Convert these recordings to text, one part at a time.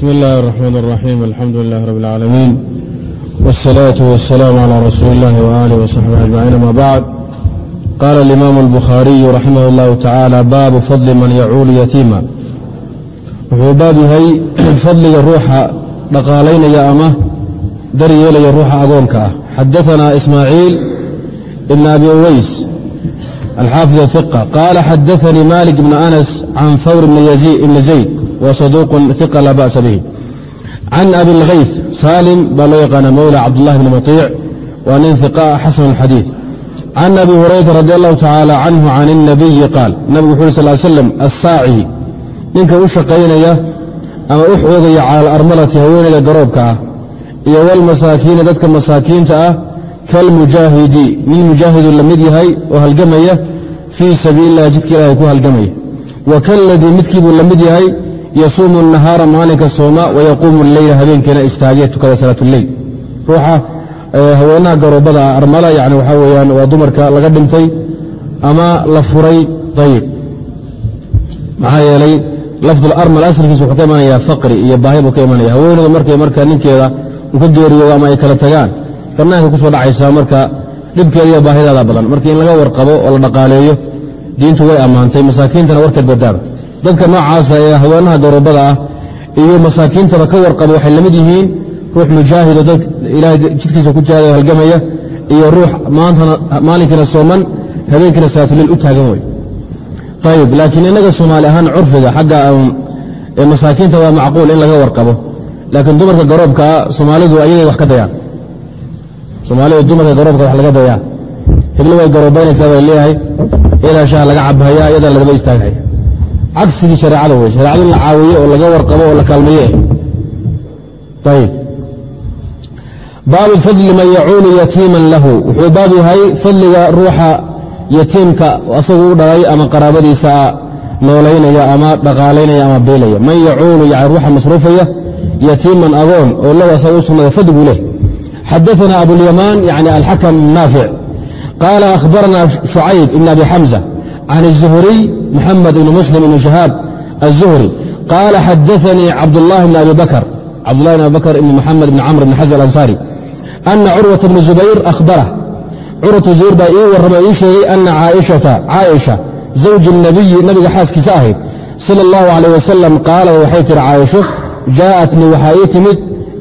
بسم الله الرحمن الرحيم الحمد لله رب العالمين والصلاة والسلام على رسول الله وآله وصحبه أجمعين ما بعد قال الإمام البخاري رحمه الله تعالى باب فضل من يcuul yatiima wuxuu baab yahay fadliga ruuxa dhaqaalaynaya ama daryeelaya ruuxa agoonka ah xadaثna ismaaعiil ibn abi uways alxaafiظ الثقة qaala xadaثnii malik bn anas can hawr ibn zayd wa saduuq ثiqa laa ba'sa bih can abi اlghayث salim baa loo yaqaana mowla cabdالlahi bn maطiic waa nin ثiqa xasan الxadiiث can abi hurayra radi allahu tacaala canhu can الnabiyi qaal nabigu wuxu uri sal slam assaaci ninka u shaqaynaya ama u xoogaya cala alarmalati haweenayda garoobka ah iyo walmasaakiini dadka masaakiinta ah kalmujaahidi nin mujaahidu la mid yahay oo halgamaya fii sabiili illahi jidka ilahay ku halgamaya wa kaladii midkiibuu la mid yahay yasuumu nahaara maalinka sooma wayaquumu leyla habeenkiina istaagee tukada salaatuleyl ruuxa haweenaha garoobada ah armala yani waxaa weyaan waa dumarka laga dhintay ama la furay ayib maxaa yeelay lafdul armal asalkiisa wuxuu ka imanaya faqri iyo baahi buu ka imanaya haweenadu markay marka ninkeeda uu ka geeriyoodo ama ay kala tagaan bannaanka ku soo dhacaysaa marka dhibkeeda iyo baahidaada badan marka in laga warqabo oo la dhaqaaleeyo diintu way ammaantay masaakiintana warkeed badaaba dadka noocaasa ee haweenaha garoobada ah iyo masaakiintaba ka warqabo waxay la mid yihiin ruux mujaahido dad ilahay jidkiisa ku jihada oo halgamaya iyo ruux maalinkiina sooman habeenkiina salaatuliil u taagan wey ayib laakiin innaga soomaali ahaan curfiga xagga masaakiinta waa macquul in laga warqabo. Laakiin dumarka garoobkaa soomaalidu ayagay wax ka dayaan. Soomaalidu dumarka garoobka wax laga dayaa. Heblo way garoobaynaysaa bay leeyahay. Iyadaa shaha laga cabhaya iyadaa lagaba istaagaya cagsigii shareecada wey shareecadu in la caawiyo oo laga warqabo oo la kaalmeeye ayib baabu fadli man yacuulu yatiiman lahu wuxuu baab yahay fadliga ruuxa yatiimka asagu u dhalay ama qaraabadiisa noolaynaya ama dhaqaalaynaya ama beelaya man yacuulu yani ruuxa masruufaya yatiiman agoon oo lahu asaga u sugnada fadliguu leh xadaثna abulyamaan yani alxakam naafic qaala akhbarana shucayb ibn abi xamza can الzuhriy muxamed ibn muslim ibn shahaab الzuhri qaala xadaثanii cabdالlahi bn abi bakr cabdulahi bn abi bakr ibn muxamed ibn camr ibn xaج alansaari ana curwaة bn zubayr ahbarah curwatu zubayr baa ii warrama ii sheegay ana caaishata caaisha zawji الnabiyi nabiga xaaskiisa ahayd salى اllahu عalيه wasalam qaala waxay tihi caaisho jaaءatnii waxaa ii timid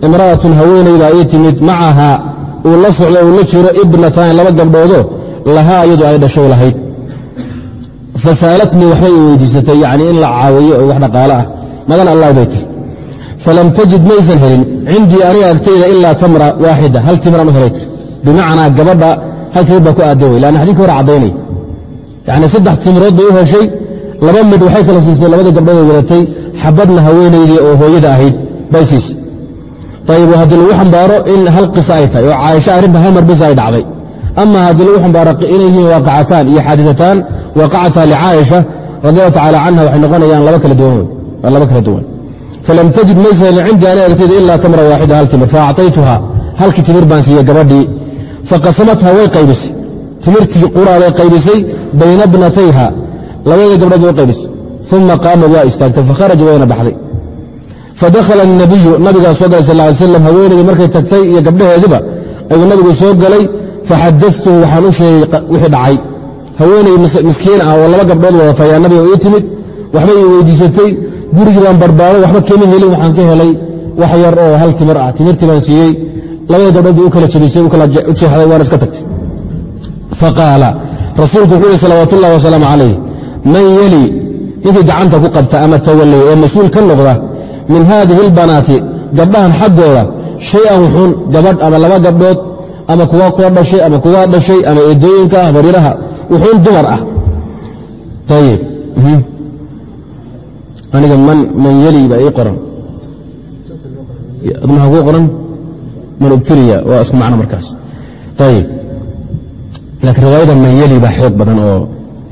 imra'atun haweenaydaa ii timid macahaa uu la socdo uu la jiro ibnataani laba gabdhoodoo lahaa iyadu ay dhashow lahayd fasaalatnii waxbay i weydiisatay yacni in la caawiyo oo wax dhaqaalo ah magan allah bay tiri falam tajid maysan helin cindii aniga agtayda ilaa tamra waaxida hal timiraan u helay tir bimacnaa gabadha hal timir baa ku aadda wey lanna hore caddaynay yacni saddex timirood bay u heshay laba mid waxay kala siisay labadii gabdhood wadatay xabadna haweenaydii oo hooyada ahayd bay siisay ayib haddii lagu xambaaro in hal qisa ay tahay oo caaisha arrinta hal mar bis ay dhacday ama haddii lagu xambaaro inay yihiin waaqacataan iyo xaadiثataan waaqacata licaaisha radi allahu tacala canha waxay noqonayaan laba kala duwan wey laba kala duwan falam tajid maysa helin cindii ana agtayda ilaa tamra waaxida hal timir faacطaytuha halkii timir baan siiyey gabadhii faqasamatha way qaybisay timirtii quraa bay qaybisay bayna bnatayha labadeeda gabdhood bay u qaybisay uma qaamad waa istaagtay fakharaj wayna baxday fadakhala الnabiyu nabigaa soo galay sal ly slam haweenaydii markay tagtay iyo gabdhaheediba ayuu nabigu soo galay faxadatuhu waxaan u sheegay wixii dhacay haweenay miskiin ah oo laba gabdhood wadata ayaa nabiga ii timid waxbay ii weydiisatay gurigii baan barbaaro waxba kama helin waxaan ka helay wax yar oo hal timir ah. Timirtii baan siiyey labada gabdhood bay u kala jabisay u jeexday waana iska tagtay. Faqaala rasuulku wuxuu yihi salawaat ullahi wasalaamu calayh man yeli ninkii gacanta ku qabta ama tawallay ee mas'uul ka noqda min haadihi اlbanaati gabdhahan xaggooda shay-an wuxuun gabadh ama laba gabdhood ama kuwa kuwa dhashay ama kuwa dhashay ama eedooyinka habaryaraha wuxuun dumar ah. Ayib aniga man yeli baa ii qoran. Maxaa kuu qoran? Man ubtuliya waa isku macno markaas. Ayib laakiin riwaayada man yeli baa xoog badan oo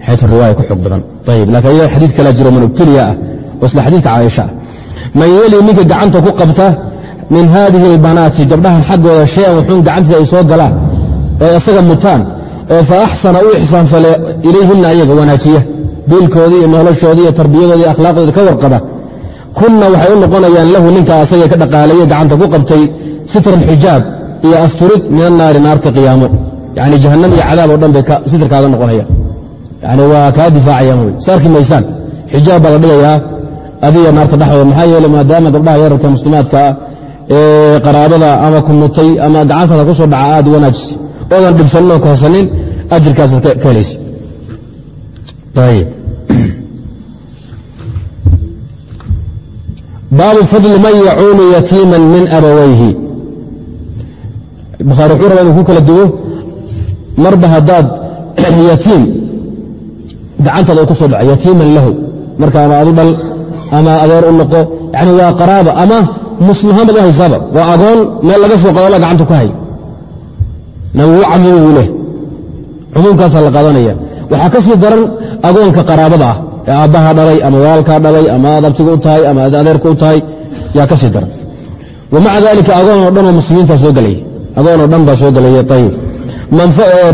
xaytu riwaaya ku xoog badan. Ayib laakiin ayaga xadiid kalaa jiro man ubtuliya ah oo isla xadiidka caaisha ah. Man yeli ninka gacanta ku qabta min haadihi اlbanaati gabdhahan xaggooda shay-an wuxuun gacantiisa ay soo galaan oo isaga mutaan oo fa axsana u ixsaanfale ilayhina ayaga wanaajiya biilkoodii iyo noloshoodii iyo tarbiyadoodi iyo akhlaaqdooda ka warqaba. Kunna waxay u noqonayaan lahu ninkaa asaga ka dhaqaaleeye gacanta ku qabtay sitran xijaab iyo asturid min annaari naarta qiyaamo. Yani jahannam iyo cadaab oo dhan bay sitrkaaga noqonayaan yani waa kaa difaacayaan wy saarki maysaan xijaab baa la dhigayaa adiga naarta dhexdooda maxaa yeele maadaama gabdhaha yararka muslimaadkaa ee qaraabada ama kunutay ama gacantaada ku soo dhaca aad u wanaajisa oodan dhibsanin oo kahorsanin ajirkaasaad ka helaysa baabu fadli man yacuunu yatiiman min abawayhi. Bukhaari wuxuu rabaa inuu ku kala duwo marba haddaad yatiim gacantaada ku soo dhaco yatiiman lahu. Marka ama adu dhal ama adeer u noqo yani waa qaraaba ama muslimaanbad u haysaaba waa agoon meel laga soo qadala gacanta ku hay buu leh. Cumuumkaasaa la qaadanaya waxaa ka daran agoonka qaraabada ah ee aabbaha dhalay ama walaalkaa dhalay ama aad abtiga u tahay ama aad adeerka u tahay yaa ka daran. Wa maca dalika agoon oo dhan oo muslimiintaa soo gelaya agoon oo dhan baa soo gelaya ayib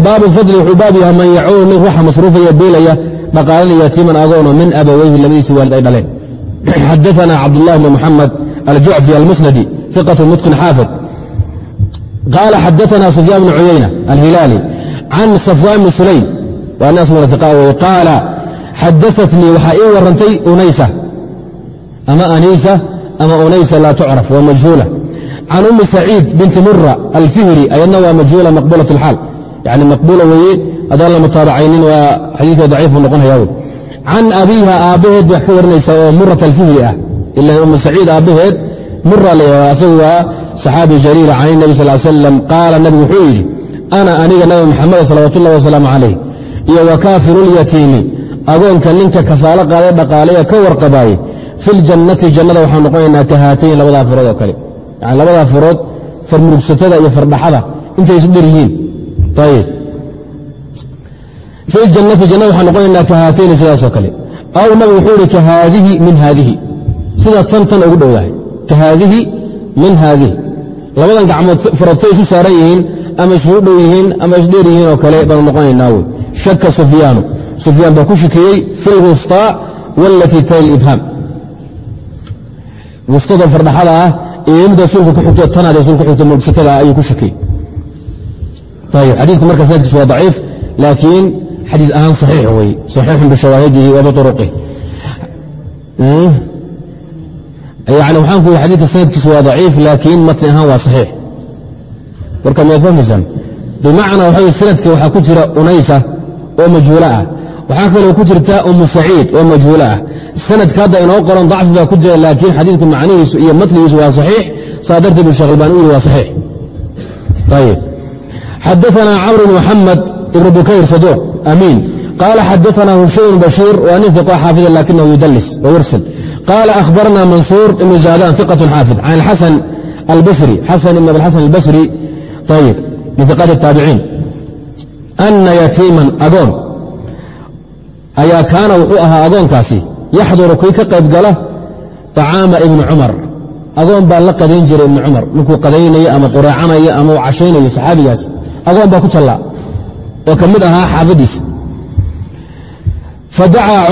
baabu fadli wuxuu baab yahay man yacuunu nin ruuxa masruufaya beelaya dhaqaalana yatiiman agoono min abaweyhi labadiisi waalid ay dhaleen. Xadaana cabdulahi bn muxamed aljucfi almusnadi iqat mutqin xaafid qaala xadaana sufyaan bn cuyayna alhilaali can safwaan bni sulaym qaala xadaatnii waxaa ii warantay unaysa ama aniisa ama unaysa laa tucraf waa majhuula can ummi saciid binti mura alfihri ayadna waa majhuula maqbulat اlxaal yani maqbuula weeye haddaan la mutaabacaynin waa xadiidka daciifu noqonaya wey can abiiha aabbaheed bay ka warinaysa oo murat alfihri ah ila ummu saciid aabbaheed mura la asagu waa saxaabi jaliila can nabi sal slam qaala nabigu wuxuu yidhi ana aniga nabi maxamed salawat ullahi wasalaamu calayh iyo wa kaafirulyatiimi agoonka ninka kafaalo qaaday dhaqaalaya ka warqabaaye fi ljannati jannada waxaan noqonaynaa ka haatayn labadaa farood oo kale. Yani labadaa farood farmurugsatada iyo fardhaxada intay isu dher yihiin. Fi ljannati jannada waxaan noqonaynaa ka sidaasoo kale. Aw nabigu wuxuu ihi ka min haadihi. Sida tan tan ugu dhowdahay ka min haadihi labadan gacmood farood say isu saaran yihiin ama isugu dhow yihiin ama isdheer yihiin oo kale baanu noqonaynaa wey shaka sufyaanu. Sufyaan baa ku shakiyey fi lwusطaa wاlatii tali ibhaam wustada fardhaxada ah iyo mid rasuulka ku xigto tanaad rasuul ku xigto mugsatada ah ayuu ku shakiyey ayb xadiidku marka sanadkiisu waa daciif laakiin xadiid ahaan saxiix wey saxiixun bishawaahidihi wa yani waxaan ku yidhi xadidka sanadkiisu waa daciif laakiin matni ahaan waa saxiix. Marka miyaad fahmaysaan bimacnaa waxa sanadka waxaa ku jira unaysa oo majhuulo ah. Waxaa kaloo ku jirta umu saciid oo majhuulo ah. Sanadka hadda inoo qoran dacfi baa ku jira laakiin xadiidku macnihiisu iyo matnigiisu waa saxiix. Saa darteed bu shekh albani u yihi waa saxiix. Ayib xadaana camr bn muxamed ibn bukayr saduuq amiin. Qaala xadaana hushaym bashiir waa nin iqo xaafida lakinahu yudalis wayursal qaala ahbarna mansuur ibnu zaadan iqat xaafid can xasan albasri xasan ibn abiasan albasri ayib min iqaat الtaabiciin ana yatiiman agoon ayaa kaana wuxuu ahaa agoonkaasi yaxduru kii ka qayb gala طacaama ibni cumar agoon baa la qadayn jiray ibni cumar ninkuu qadaynayo ama qureecanayo ama uu cashaynayo saxaabigaas agoon baa ku jallaa oo ka mid ahaa xaafadiisa fadacaa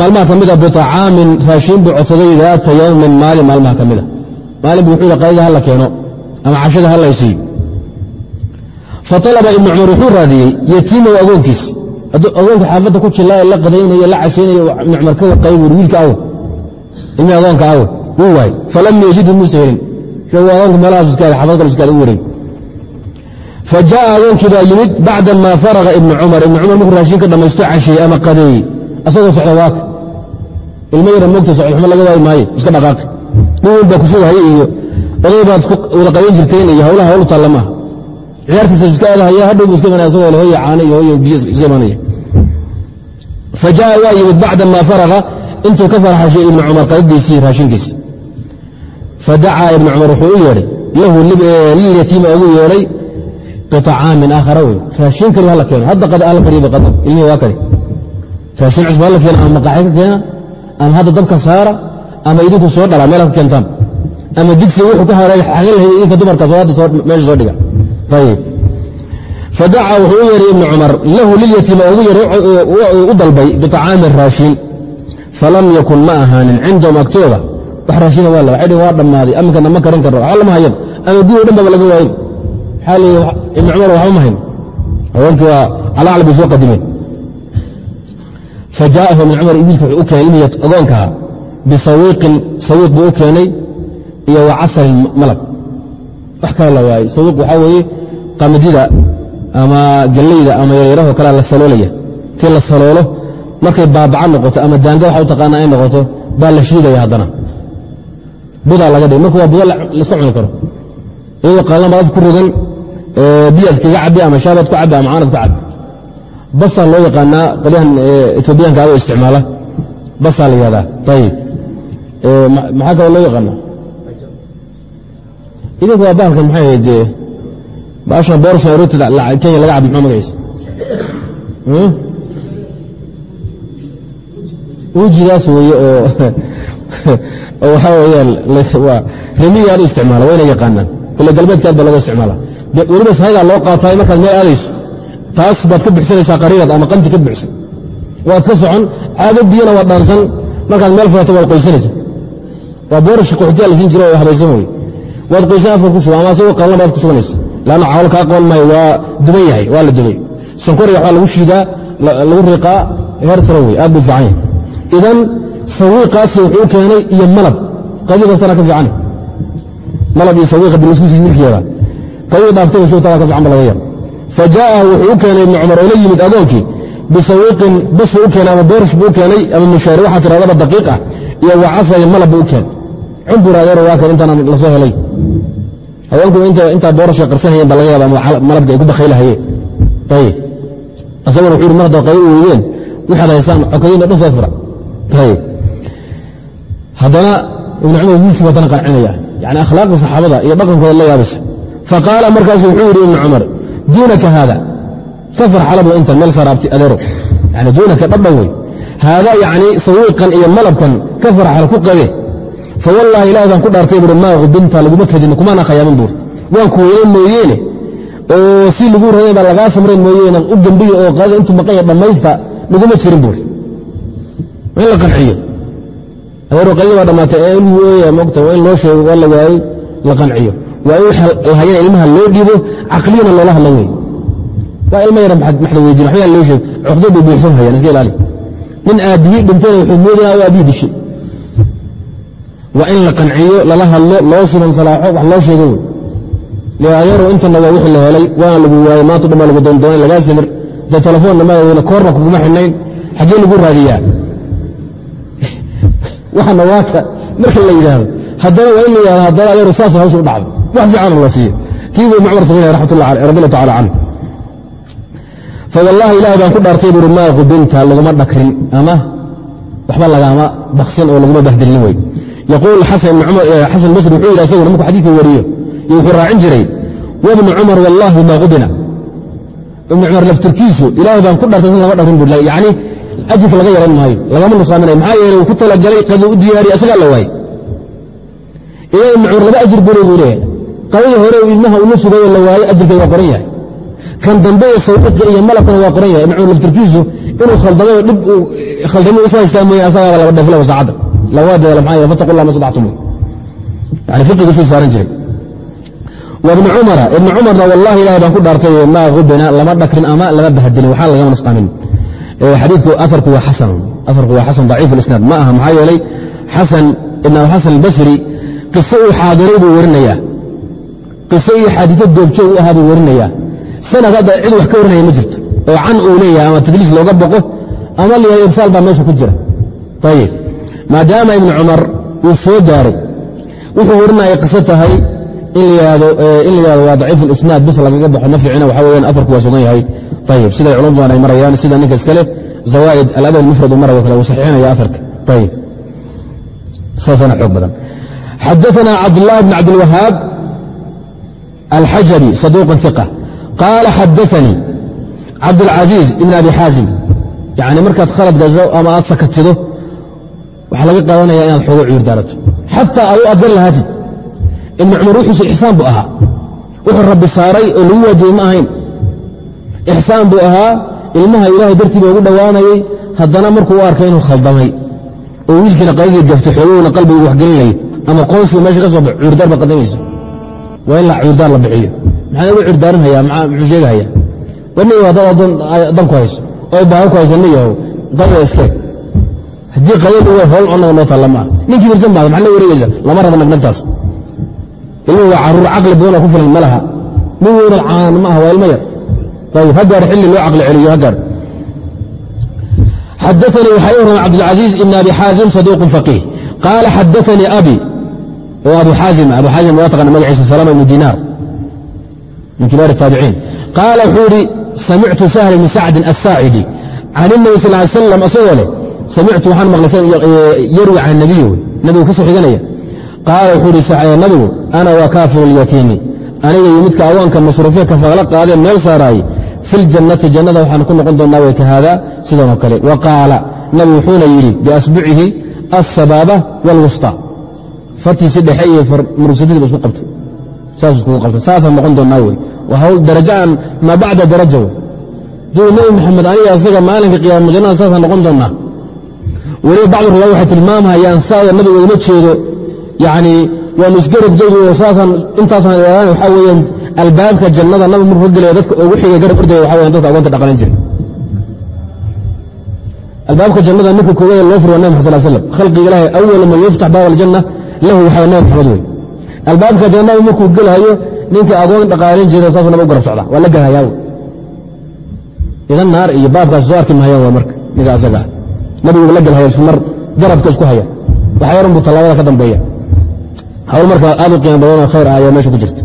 maalmaha ka mida biطacaamin raashiin buu codsaday daata yowmin maalin maalmaha ka mida maalin bu wuxuu qadada hala keeno ama cashada halaysiiyo faalaba ibni cumar wuxuu raadiyey yatiimow agoonkiis agoonka xaafadda ku jilla ee la qadaynayo la cashaynayo ibni cumar ka buuri wiilka awo ilmi agoonka awo wuu waay falam yajidhu muusa helin agoonka meelahaas iska xaafad kale iskaada u wareeg fa jaءa agoonkii baa yimid bacda maa faraga ibni cumar ibni cumar markuu raashin ka dhamaysto casheeyey ama qadeeyey asagoo socda waaka ilmo yara moogta socda xuma laga waayi maayo iska dhaqaaqi weyn baa kusugahaya iyo oday baad wada qadayn jirteen iyo hawlaha hawlu taalla maaha ciyaartiisa iska aadahaya hadhow bu iska imanaya asagoo hooya caano iyo hooya biyo iska imanaya fa jaءa waa yimid bacda maa faraga intuu ka farxashay ibni cumar qadadiisii raashinkiisi fadacaa ibni cumar wuxuu u yeedhay lahu lilyatiima ugu yeedhay biطacaamin aakhara wey raashin kali hala keeno hadda hala kariyoba qadar ilmihii waa kari raashin cusub hala keena ama maqaaxi ka keena ama hadda dabka saara ama idinku soo dhalaa meel ka keentaan ama digsi wuxuu ka haray xagan lahay idinka hadda meesha soo dhiga ayib fadacaa wuxuu u yeehay ibni cumar lahu lilyatiima ugu yeehay u dalbay biطacaamin raashin falam yakun ma ahaanin cindahum agtooda wax raashina waa la waxay dhn waa dhammaaday aminkana ma karin karno waxba ibnu cumar waxba ma hayn haweenkii waa calacala bay soo qadimeen. Fajaa'ahu ibn cumar wiilka wuxuu u keenay ilmihii agoonkaha bisawiiqin sawiiq buu u keenay iyo wa casalin malab. Wax kale la sawiiq waxaa weeye qamadida ama gellayda ama yaryaraho kalea la saloolaya. Tii la saloolo markay baabaca noqoto ama daanga waxa u taqaanaa ay noqoto baa la shiidaya haddana. Budaa laga dhig marka waa budo laiska cuni karo. Iyadoo qaalan baad af ku rogan biyaad kaga cabi ama shaabaad ku cabi ama caanad ku cabi basaa loo yaqaanaa qolyahan etoobiyaanka adoo isticmaala. Basaa la yihahdaa ayib maxaa kaloo loo yaqaana idinku waa bahalkan maxay ahayd baasha boorsa rotida kenya laga cabi muxuu magaciisa wejigaas weeye oo oo waxaa weyaan remiga aad u isticmaala wayna yaqaanaan. Kule galbeedka aad baa laga isticmaala weliba sahadaa loo qaataay markaad meel aadayso. Taas baad ka bixsanaysaa qariirad ama qanti ka bixsan. Waad ka socon caado biyana dhaansan markaad meel furato waad qoysanaysa. Waa boorashka qaxootiya lasin jiro habaysan wey waad qoysan afka ku suga ama asagoo qallan baad ku suganaysa. Lanna cawl kaa qoon maayo waa duban yahay waa la dubay. Sonkoriga waxbaa lagu shiidaa lagu riiqaa heer sare wey aad buu fiican yahay. Idan sawiiqaasi wuxuu keenay iyo malab. Qadidastana ka fiican malab iyo sawiiqa dilaskusi milkeeda qadida dhaaftay shugtaa ka fiican ba laga yar fa jaa'ahu wuxuu u keenay ibnu cumar oo la yimid adoonkii bisawiiqin bas buu u keenay ama boorish buu u keenay ama mushaari waxaa tiradaba daqiiq ah iyo wacasalin malab buu u keenay. Cumbur adeero waa kan intaan la soo helay. Haweenku intaa boorashka qarsanayeen ba laga yaaba malabka ay ku bakhaylahayeen. Ayib asaguna wuxuu yidhi mar haddaa qaybo weydeen waxaad haysaan xokadiina dhan soo fura. Ayib haddana ibnu cumar wiilkii waa qancinaya yani akhlaaqda saxaabada iyo dhaqankooda la yaabaysa faqaala markaasu wuxuu yidhi ibnu cumar duunaka haada ka farxalabo intan meel saraabti adeero yani duunaka dhabdhan wey haada yacni sawiiqan iyo malabkan ka farxal ku qabe fawallaahi ilaah baan ku dhaartay buuri maa ubinta laguma kadin kumaana khayaamin buuri waan ku weyne mooyeene oo si lagu rabay baa lagaa samray mooyeene u gambiya oo qadada intuu maqanya dhammaysta laguma jirin buuri in la qanciyo adeero qadada baa dhammaatay ilmu ooya mogta waa in loo sheego waa la waayey la qanciyo waa in lahayeen ilmaha loo dhiibo caqliyana loola hadla wey waa ilma yara maxda weydin waxba loo sheeg. Cuqdad bay buuxsan hayaan iska ilaali. Nin aabbiyi dhintayna wuxuu moodaya oo aabbihi dishay. Waa in la qanciyo lala hadlo loo suban salaaxo wax loo sheego wey adeero intana waa wixii la helay waana lagu waayey maanta dhan baa lagu doondoonay lagaa samir. Dee telefoonna ma koorna kuguma xidhnayn xaggee lagu raadiyaa. Waxana waaka marka la yidhaahdo haddana waa in la yidhahdo haddana adeero saasa hawsha u dhacdo wax fiicanoo la siiyo kii buu cumar samaynaya raxmatullah aleh radi allahu tacala canhu fawallaahi ilaahay baan ku dhaartay buuri maa qubinta laguma dhakrin ama waxba lagaama baksin oo laguma bahdilin wey yaquul xasan basri wuxuu yidhi asaguna markuu xadiidka wariyo iyo wuxuu raacin jiray. Wabnu cumar wallaahi maa qubina ibnu cumar laftirkiisu ilaahay baan ku dhaartay san lama dhakrin bui yacni ajirka laga yaran maayo lagama nusaaminayo maxaa yeeley uu ku talagalay qaduu u diyaariye asagaa la waayey. Idan ibnu cumar laba ajir buu leeyahay qadadii hore ilmaha ula sugaye la waayo ajirkeeda waa qoran yahay. Kan dambe ee iyo malabkana waa qoran yahay. Cumar laftirkiisu inuu khaldamayo dhib khaldamo isu haystaa mooye asagaaba laba dheeflaba saacadda lawaadeela maxaa yeele fataqu llah ma sadactum yani fiqigu suu saaran jiray. Wabnu cumara ibnu cumarna wallahi ilahay baan ku dhaartay maa hubina lama dhakrin ama lama bahdilin waxaa lagama nusqaamin xadiidku aarku waa xasan aarku waa xasan daciif اlisnaad ma aha maxaa yeelay xasan ibn abuxasan albasri qiso uu xaadiray buu warinayaa qiso iyo xaadiso goobjoog u ahaa buu warinaya. Sanad hadda cid wax ka warinaya ma jirto. Oo can uu leeyahay ama tadliif looga boqo ama layahay irsaal baa meesha ku jira. Ayib maadaama ibnu cumar uu soo gaaray wuxuu warinaya qiso tahay in layihahdo eh, waa daciif ulisnaad bis lagaga baxo ma fiicina waxa weyaan afarku waa sugan yahay. Ayib siday culum badan ay marayaan sida ninka iskale zawaa'id aladab mufrad marayo kale uu saxiixinaya afarka. Ayib saasaana xoog badan. Xadaana cabdulaahi bn cabdilwahaab alxajari saduuq iqa qaala xadaثanii cabdاlcaزiiz ibn abi xaazim yani markaad khalad gazo ama aad sakatido waxaa laga qaadanaya inaad xoogo cuyur daarato xataa adu aad gar lahaatid ibn cumar wuxuusu ixsaan buu ahaa wuxuu rabbi saaray oo lagu waajibay ma ahayn ixsaan buu ahaa ilmaha ilaahay dartii ba ugu dhowaanayay haddana markuu u arkay inuu khaldamay oo wiilkiina qadadii gaftay xoogowna qalbigu waxgelinayo ama qoonsiga meesha ka soo bax cuurdaar baad qadamaysa waa in la cuurdaar la bixiyo maxaa ugu cuurdaarinhayaa muxuu sheegahayaa wani haddaad addan ku hayso. Oo baaho ku haysa ma yahow qadada iskee haddii qadadu way howl cunaga loo taalla maaha ninkii birsan baada maxaa la wareegaysa? Lama raba nagnagtaas ilmuhu waa carruur caqli badanoo ku filan ma laha. Nin weynan caan ma waa ilmo yar. Ayib ha gaar xilli loo caqli celiyo ha gaar xadaanii waxaa ii warramay cabdilcaziiz ibn abi xaazim saduuqun faqiih. Qaala xadaanii abi oo abu xaazim abu xaazim waa taqana magaciisa salama ibnu dinaar min kibaar الtaabiciin qaala wuxuu idhi samictu sahl bni sacdin aلsaacidi can الnabi sal ly slam asagoo leh samictu waxaan maqlay yarwi can nabiy wey nabigu ka soo xiganaya qaala wuxuu ihi nabigu ana wa kaafiru اlyatiimi aniga iyo midka awaanka masruufiya kafaqla qaadeen meel saaraaye fi ljannati jannada waxaan ku noqon doonnaa way ka haada sidan oo kale wa qaala nabigu wuxuuna yidhi biasbucihi aلsabaaba wاlwusطى fartiisi dhexe iyo murugsadadiiba isku qabtay. Saas iskugu qabtay. Saasaan noqon doonnaa wey. Waa hawl darajo aan maa bacda daraja wey. Duu nebi maxamed aniga asaga maalinka qiyaama jannada saasaan noqon doonnaa weliba bacdu riwaaya waxay tilmaamhayaan saada nabiga uma jeedo. Yacni waanu isgarabdegi oo saasaan intaasaan eegaan waxaa weeyaan albaabka jannada nabi markuu ka gelaya dadka ugu xigay garab ordaya waxa weyan dadka agoonta dhaqalan jiray. Albaabka jannada ninka koowaad loo furi waa nabi maxad sal slam khalqiga ilaahay awala man yuftax baab aljanna lahu waxaa nabi maxamed wey albaabka jannada markuu gelhayo ninka agoon dhaqaalin jira saasuu naba garab socdaa waa la gelhayaa idan naar iyo baabkaas soo arki mahayaan waa marka ninka asaga ah nabiguba la gelhaya isku mar garabka isku haya. Waxa yaran buu tallaabada ka dambeeya. Hawl marka aad u qiimo badanoo khayr ah ayaa meesha ku jirta.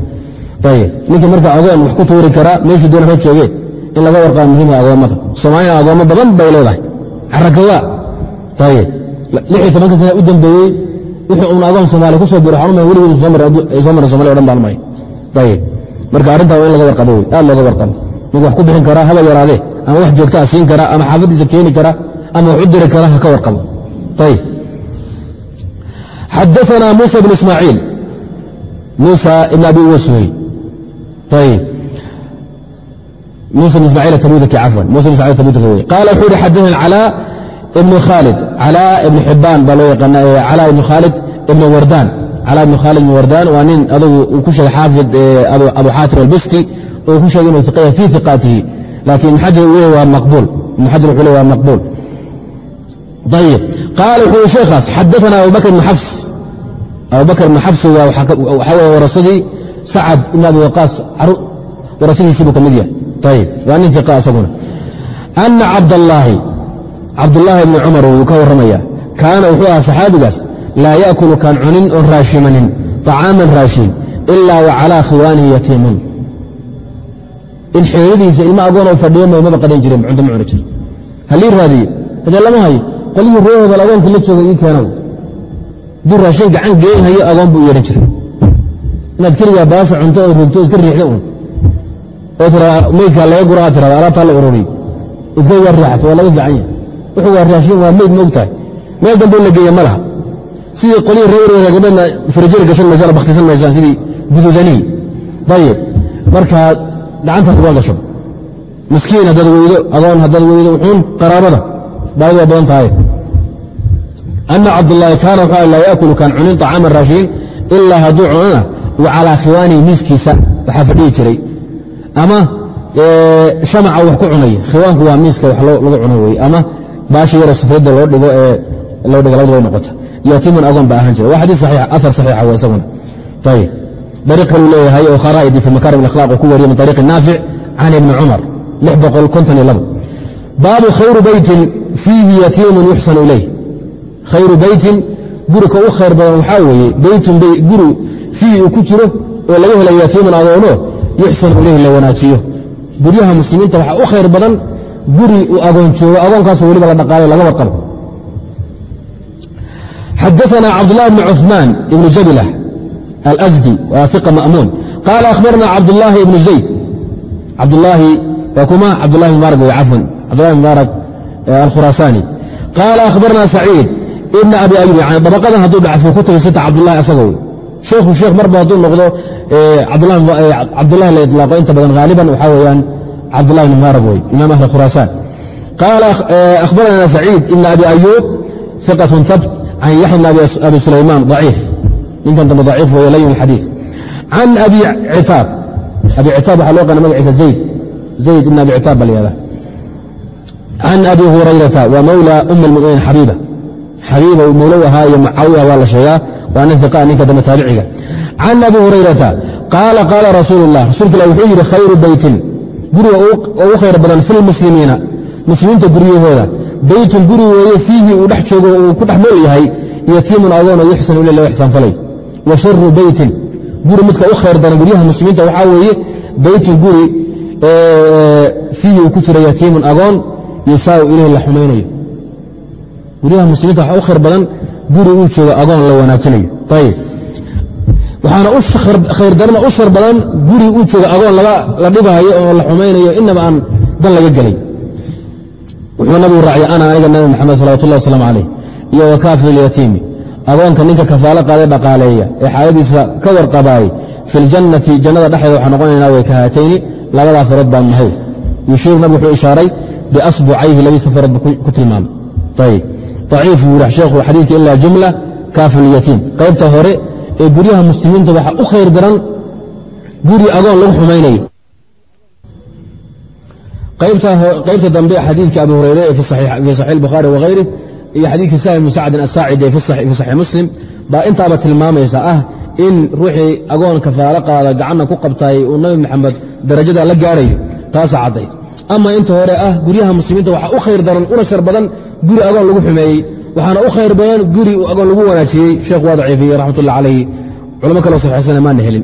Ayib ninkii marka agoon wax ku tuuri karaa meeshuu doona ha joogee? In laga warqaba muhiimka agoommada soomaalina agoommo badan bay leedahay. Carakawa ayib lix iyo tobanka sana u dambeeyey wixii un adoon soomaali ku soo weligood soo somali o dhan baalmay ayib marka arrintan waa in laga warqabo wey aad looga warqabo. Mid wax ku bixin kara haba yaraadee ama wax joogtaa ah siin kara ama xaafaddiisa keeni kara ama wax u diri kara ha ka warqabo. Ayib xadaana muusa bn ismaaciil. Muusa ibn abi uwa ayib muusa bn ismaaciil atamudaki cafwan musa bn ismail atamudaki wey qaala wuxuu ihi xadaana calaa ibn khaalid calaa ibn xibbaan baa loo yaqaanaa calaa ibn khaalid ibn wardaan. Calaa ibn khaalid ibn wardaan waa nin adugu uu ku sheegay xaafid abu xaatim albusti uu ku sheegay inuu iqaya fii iqaatihi laakiin ibn xajar uu leeyay waa maqbuul. Ibn xajar wuxuu leeyay waa maqbuul. Ayib qaala wuxuu yihi sheekhaas xadaana abubakr ibn xafs. Abubakr ibn xafs waxaa weeye warasadii sacad ibn abi waqaas warasadiisii buu ka mid yahay. Ayib waa nin iqa isaguna ana cabdallaahi cabdulaahi bni cumar wuu ka warramaya kaana wuxuu ahaa saxaabigaas laa yaakulu kaan cunin oon raashimanin acaaman raashin ilaa wa calaa khiwaanihi yatiimun. In xeeradiisa ilma agoonoo fadhiya maymaba qadan jireen cunto ma cuni jir hallii raadiyo hadee lama hayo qolyihii reehoodan agoonka la jooga ii keenow hadduu raashin gacan geen hayo agoon buu yeedhan jiray. Inaad keligaa baasha cunto oo rugto iska riixda uun. Oo tiraa meydkaa laga gura aad alaabtaa la ururiy iska riixato waa laga fiican yahay wuxuu waa raashin waa meyd moog tahay. Meel dambe la geeya ma laha sidii qolihii reer gabadhna farajada gashan maysaan baktisan maysaan sidii gududanii ayib markaa gacantaad uga gasho miskiin haddaad weydo agoon haddaad weydo wuxuun qaraabada baadi waa badan tahay. Ana cabdulaahi kaana wuxuu laa yaakulu kaan cunin طacaaman raashiin ilaa hadduu cunana wa calaa khiwaanihi miiskiisa waxaa fadhihi jiray. Ama shamaca wax ku cunaya khiwaanku waa miiska wax lagu cuno wey ama baasha yaro sufrada loo dhigo ee loo dhigo labada way noqota yatiimun agoon baa ahaan jira waa xadiis saxiix afar saxiixa w isaguna. Ayib dariiq kaluu leeyahay oo kharaa'idi fi makaarim akhlaq oo ku wariya min ariiqi naafic can ibni cumar baabu khayru beytin fiihi yatiimun yuxsanu ilayh khayru beytin gurika u khayr badan waxaa weeye beytun guri fiihi uu ku jiro oo laga helay yatiimun agoono yuxsanu ilayh la wanaajiyo. Guryaha muslimiinta waxaa u khayr badan guri uu agoon joogo agoonkaas weliba la dhaqaalayo laga warqabo. xadaana cabdulahi bn cuثmaan ibn jabilah alsdi waa iqa ma'muun qaala ahbarna cabdulaahi ibn zayd cabdulaahi waa kuma cabdulahi mubaarak wey cafwan cabdulahi mubaarak alkhuraasaani qaala ahbarna saciid ibna abi ayub dabaqadan hadduu dhacfo ku tagay sita cabdulahi wey sheikhu sheekh marba hadduu noqdo cabdulahi la ilaaqo inta badan haaliban waxaa weyaan cabdulahi ibn mubaarak wey imaam ahli khuraasaan qaala akhbarana saciid ibna abi ayub iqatun habt can yaxya bn abi sulaymaan aciif ninkan dambe aciif wey layin xadii can abi citaab abi citaab waxaa loo qana magaciisa zayd. Zayd ibn abi citaab ba layihahda can abi hurayrata waa mawla um اlmuminiin xabiiba xabiiba mawlow ahaa iyo mucaawiya waa la sheegaa waa nin iqa ninka dambe taabiciga. Can abi hurayrata qaala qaala rasuul اllah rasuulka ilah wuxuu yidhi khayru beytin guriga ugu khayr badan fi lmuslimiina muslimiinta guryahooda beytun guri weeye fiihi uu dhex joogo uu ku dhex nool yahay yatiimun agoonoo yuxsanu ila loo ixsaanfalay wa sharu beytin guri midka u khayr badan guryaha muslimiinta waxaa weeye beytun guri fiihi uu ku jira yatiimun agoon yusaau ilayhi la xumaynayo. Guryaha muslimiinta waxaa u khayr badan guri uu joogo agoon la wanaajinayo. Ayib waxaana khayr darana u shar badan guri uu joogo agoon la dhibahayo oo la xumaynayo inaba aan dan laga gelay wuxuu nabigu raacya ana aniga nabi maxamed salawat ullah waslaam calayh iyo wakaafi lyatiimi agoonka ninka kafaalo qaada dhaqaaleeya ee xaaladiisa ka warqabaayey fi ljannati jannada dhexdeeda waxaa noqonaynaa way ka haatayni labadaa farood baan nahay yushiir nabigu wuxuu ishaaray biasbucayhi labadiisa farood ku tilmaamay ayib aciif buu yidhi sheekhu xadiidka ilaa jumla kaafi lyatiim qaybta hore ee guryaha muslimiinta waxaa u khayr daran guri agoon lagu xumaynayo qaybta dambe xadiidka abi hurayre fi saxiix bukhaari wahayrih iyo xadiidkii sahl bn sacdin asaacide fi saxiix muslim baa intaaba tilmaamaysa ah in ruuxii agoon kafaalo qaada gacanna ku qabtaay uu nabi maxamed darajada la gaarayo taasa caddayd. Ama inta hore ah guryaha muslimiinta waxaa u khayr daran una shar badan guri agoon lagu xumeeyey waxaana u khayr badan guri agoon lagu wanaajiyey sheekhu waa daciifiyey raxmatullah calayhi culamo kaloo saxiixsana maana helin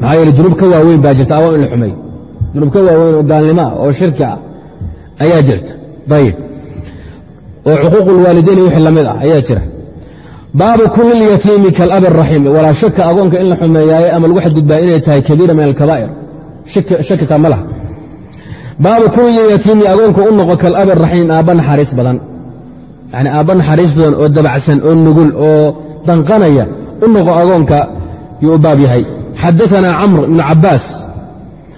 maxaa yeele dunuub ka waaweyn baa jirta agoon in la xumeeyo dunuub ka waaweyn oo gaalnimo ah oo shirki ah ayaa jirta. Ayib oo xuquuq lwaalidayn wixii la mid ah ayaa jira. Baabu kuni lyatiimi kalabi raxiim walaa shaka agoonka in la xumeeyaaye ama lagu xadgudbaa inay tahay kabiira min alkabaa'ir. Shakika ma laha baabu kuni lyatiimi agoonka u noqo kalabi raxiim aabba naxariis badan yani aabba naxariis badan oo dabacsan oo nugul oo danqanaya u noqo agoonka yuu u baab yahay xadaana camr ibnu cabaas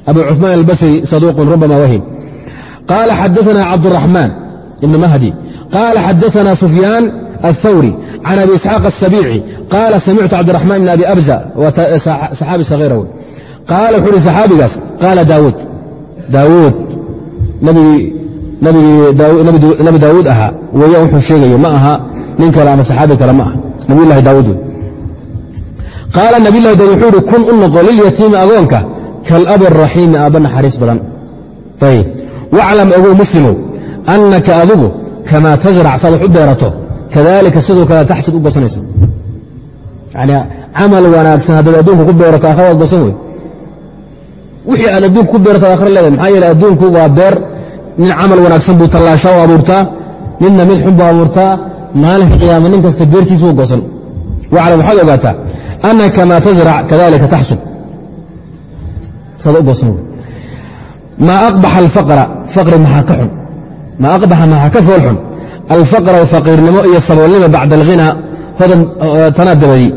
abu cuثmaan albasri saduuqun rubama wahim qaala xadaana cabduraxmaan ibn mahdi qaala xadaana sufyaan الثوري عن أبي إسحاق السبيعي قال سمعت عبد الرحمن بن أبي أبزة صحابي صغير قال وxuu hi صحaabigaas قاaل dاود dاود nabi daawuud ahaa. Weya wuxuu sheegaya ma aha nin kale ama saxaabi kale ma aha. Nabilahi daawuud qaala nabilahi daawud wuxuu ihi kun u noqo lilyatiimi agoonka kalabi raxiimi aabba naxariis badan. Ayb waclam ogow muslimow annaka adigu kamaa tasrac saad wax u beerato kadalika sidoo kale taxsid u gosanaysa yani camal wanaagsan haddaad adduunka ku beerato akhra waad gosan wey wixii aad adduunka ku beerto akhra leedahay maxaa yeele adduunku waa beer nin camal wanaagsan buu tallaashaa u abuurtaa ninna mid xun buu abuurtaa maalinka qiyaama nin kasta beertiis buu gosan waclam waxaad ogaataa anaka kamaa tasrac kadalika taxsud saad u gosan maa aqbaxa alfaqra faqri maxaa ka xun? Maa aqbaxa maxaa ka fool alfaqra faqiirnimo iyo saboolnimo bacda alghinaa hodan tanaad dabadi.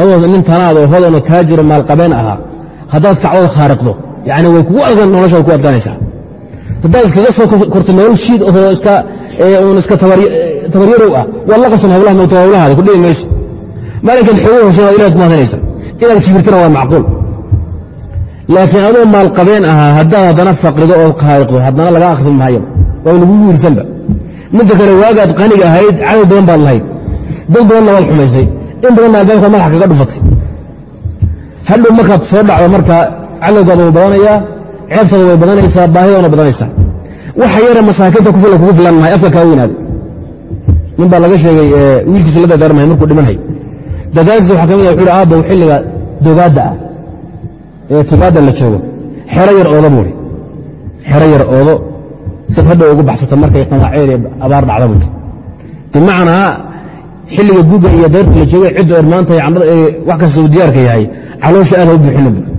Adoo nin tanaad oo hodanoo taajiro maalqabeen ahaa haddaad kacdood khaariqdo yani way kugu adgan noloshaad ku adkaanaysaa haddaad iskaga soo korto nolol shiid ahoo un iska tabaryarow ah waad la qabsan hawlaha mowta hawlahaada ku dhibi mayso. Maalinkaad xoogu hoshan waad ilaad ku mahdanaysa inaad kibirtana waa macquul. Laakiin adoo maalqabeen ahaa haddaad haddana faqrido oo khaariqdo haddana laga akhrisan maayo waa lagugu wiirsanba midda kale waagaad qaniga ahayd cadow badan baad lahayd. Dad badanna waad xumaysay. In badanna albaabka madaxa kaga dhufatay. Hadhow markaad soo dhacdo marka cadowgaada way badanayaa ceebtaada way badanaysaa baahidaana badanaysaa waxa ku filan kugu filan mahay afka kaa weynaaday nin baa laga sheegay wiilkiisu la dardaarmay markuu dhimanhay dadaagisa waxa ka mid wuxu hi aabbow xilliga dogaadda ah ee tigaadda la joogo xero yar oodo buuri xero yar oodo sad hadhow ugu baxsata markay qamaaceer iyo abaar dhacda buuri bimacnaa xilliga guga iyo dayrta la joogay cidda ormaanta candhada ee wax kasta uu diyaarka yahay caloosha ha u buuxina buuri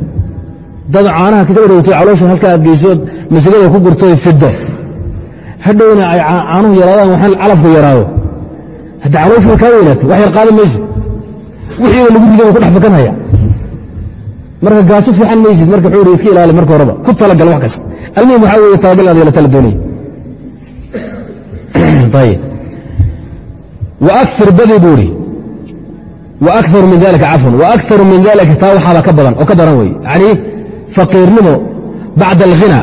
dad caanaha kaga dhowtay caloosha halka aad geysood masigada ku gurtoy fiddo. Hadhowna ay caanuhu yaraadaan waxaan calafku yaraado. Hadda calooshu way kaa weynaatay wax yar qaadi mayso wixiiba lagu riday ku dhex fakanhaya marka gaajo fiixan maysid marka wuxuu ihi iska ilaali marka horeba. Ku talagal wax kasta. Almuhim waxaa weeye talagal inaad yeelata la doonaya ayib waakir badi buu ihi waakaru min dalika cafwan. Waakaru min dalika taa waxaaba ka badan oo ka daran wey yani faqiirnimo bacda alghina.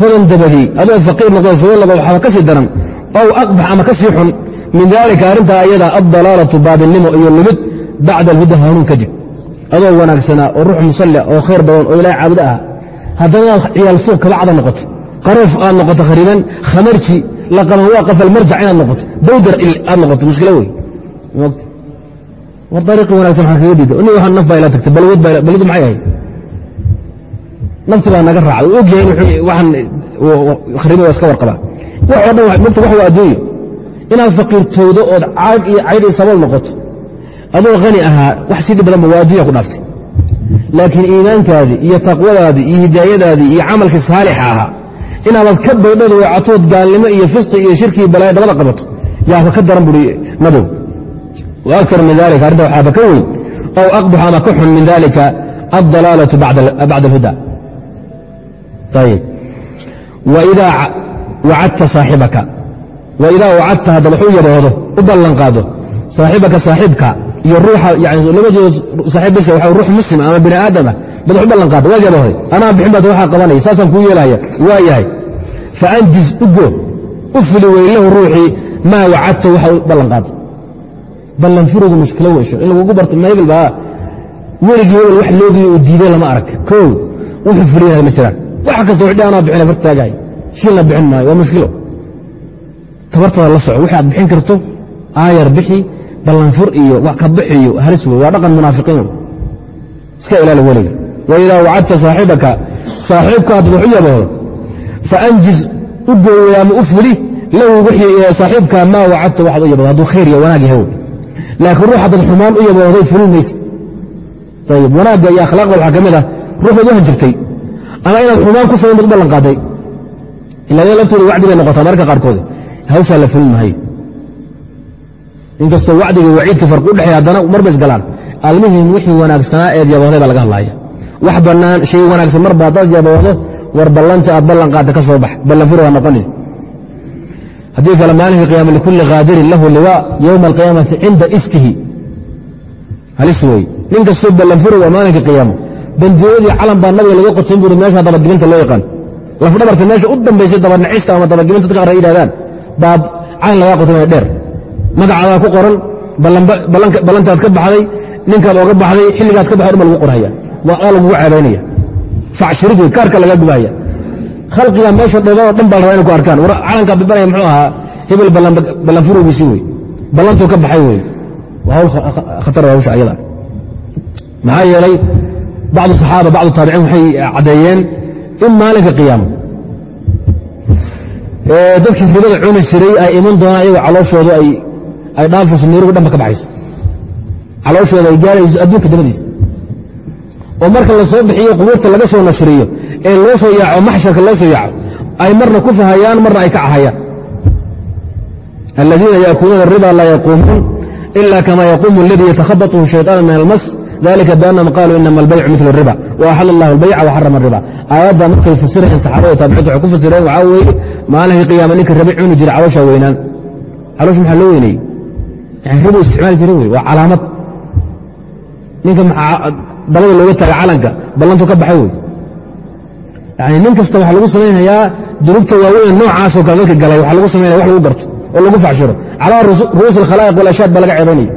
Hodan dabadii adoo faqiir noqdo sabalaga waxaaba ka sii daran ow aqbax ama ka sii xun min dalika arrintaa ayada addalaalatu baadilnimo iyo lumid bacda alhuda hanuun kadib adoo wanaagsanaa oo ruux musalli oo khayr badan oo ilahay caabudo ah haddana inaad ciyaal suuq kaba cada noqoto. Qaruuf aad noqoto khariban khamarji laqaban waa qafal marjac inaad noqoto. Bawdar aad noqoto mushkilo wey. War ariiqii wanagsan waxaan kaga diida ni waxaan naf baa ila tagtay balwad balwadu maxay ahayd nafti baa naga raacay uu og yahay waxaan khariban waa iska warqabaa. Wax o dhan mugta wax waa adduunyo inaad faqiirtoodo ood caag iyo caydh iyo sabool noqoto adoo hani ahaa wax sii dhib badanba waa addunya ku dhaaftay. Laakiin iimaankaadii iyo taqwadaadii iyo hidaayadaadii iyo camalkii saalixa ahaa inaabad ka baydhadu wacatood gaalnimo iyo fisqi iyo shirki iyo balaayo dabada qabato yaaba ka daran buri nabow waakar min dalika arrinta waxaaba ka weyn. Ow aqbax ama ka xun min dalika addalaalatu bacda alhuda waidaa wacadta saaxibaka waidaa wacadta haddaad wax u yaboodo u ballanqaado saaxibaka saaxiibka iyo ruuxa yani labadooda saaxiib bas waxa ruux muslim ama bini aadama bad wax u ballanqaado waad yabooday anaa bixin baad waxaa qabanaya saasaan kuu yeelahaya waa yahay faanjiz ugo u fuli weylahu ruuxii maa wacadta waxa u ballanqaado ballanfurigu mushkilo weysho in lagugu barto mahebel baa weligii hebel wax loogiyo uu diiday lama arag koo wuxuu fuliyana ma jiraan wax kasta wixdhi anaa bixina far taagahay shilna bixin maayo waa mushkilo. Tabartada la soco waxaad bixin karto aayar bixi ballanfur iyo wax ka bixiyo halis wey waa dhaqan munaafiqiin. Iska ilaali weliga waidaa wacadta saaxibaka saaxiibka haddaad wax u yaboodo faanjiz u gooyey ama u fuli lahu wixii saaxiibka maa wacadta waxaad u yaboodo hadduu khayr iyo wanaag yahay. Laakiin ruux haddaad xumaan u yabooday fulin mayse ayib wanaagga iyo akhlaaqda waxaa ka mid ah ruux baad u hanjirtay ama inaad xumaan ku samayn baad u ballan qaaday. Ilaa laftooda wacdi bay noqotaa mararka qaarkood. Hawshaa la fulin mahayo inkastoo wacdiga waciidka farqi u dhexeey haddana marba isgalaan. Almuhim wixii wanaagsanaa eed yabooday baa laga hadlaaya. Wax bannaan shay wanaagsan marba haddaad yaboodo war ballanta aad ballan qaadda ka soo bax. Ballanfuri waa noqoni. Haddii kale maalinka qiyaama likulli kaadirin lahu liwaa yowma alqiyaamati cinda istihi. Halis wey nin kastoo ballanfuri waa maalinka qiyaamo bandiyadii calan baa nabiga laga qotayn buri meesha dabadibinta loo yaqaan. Lafdhabarta meesha u dambaysay dabanacista ama dabadibinta dadka qaar ay yidhahdaan baa calan lagaa qotaynaya dheer. Magacaadaa ku qoran ballantaad ka baxday ninkaad ooga baxday xilligaad ka baxay dhuma lagu qorhaya waa lagugu ceebaynaya. Facshirigi kaarka laga gubahaya. Khalqiga meesha dheedadoo dhan baa rabaa inay ku arkaan. War calankaa bibanaya muxuu ahaa hebel ballanfurugiisii wey. Ballantuu ka baxay wey. Waa hawl khatar hawsha ayada maxaa yeelay bacdu saxaaba bacdu taabiciin waxay caddeeyeen in maalinka qiyaamo dadkii ribada cuni jiray ay iman doonaan iyagoo calooshoodu ay dhaafayso meerugu dhanba ka baxayso calooshooda ay gaarayso adduunka dabadiisa oo marka la soo bixiyo qubuurta laga soo nashriyo ee loo soo yaaco maxsharka loo soo yaaco ay marna ku fahayaan marna ay ka cahayaan aladiina yaakuluuna riba laa yaquumuun ila kama yaquumu aladii yatakhabطhu shayطaan min almas dalika biannahum qaaluu inama albaycu milu riba waaxal allah albayca waxarama riba aayadda markay fasirayeen saxaabada taabiciinta waxay ku fasireen waxaa weeye maalinka qiyaama ninka rabi cunu jira caloosha weynaan caloosh maxaa loo weynayey yani ribu isticmaali jira wey waa calaamad ninka dabada looga taagay calanka ballantu ka baxay wey yani nin kasta waxaa lagu samaynayaa dunuubta waaweyn noocaasoo kaagalka galay waxaa lagu samaynaya wax lagu garto oo lagu facshiro calaa ru'uusi alkhalaa'iq walashaad baa laga ceebaynaya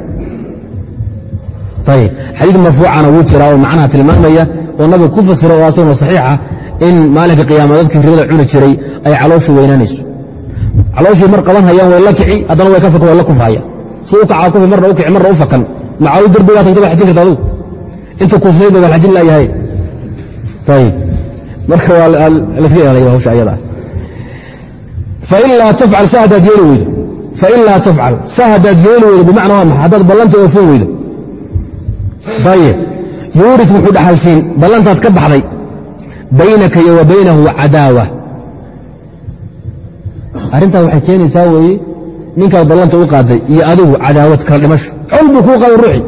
xadiid marfuucana wuu jiraa oo macnaha tilmaamaya oo nabiga ku fasira oo asaguna saxiixa in maalinka qiyaama dadkii ribada cuni jiray ay calooshu weynaanayso calooshii mar qaban hayaan way la kici haddana way ka fakan way la kufahaya si u kacaa kufi marna u kici marna u fakan macawi derbigaa tagta xajin karta adugu inta kuufnayd ba waa xajin laayahay ayib marka waa laska ilaalaya hawsha ayada fain laa tafcal sa haddaad yeeli weydo fain laa tafcal sa haddaad yeeli weydo bimacna waa maxay haddaad ballanta oofin weydo ayib yuuris wuxuu dhaxalsiin ballantaad ka baxday. Baynaka iyo wa baynahu cadaawa. Arrintaas waxay keenaysaa weeye ninkaad ballanta u qaaday iyo adigu cadaawad kala dhimasho xol buu kuu qaaday ruuxi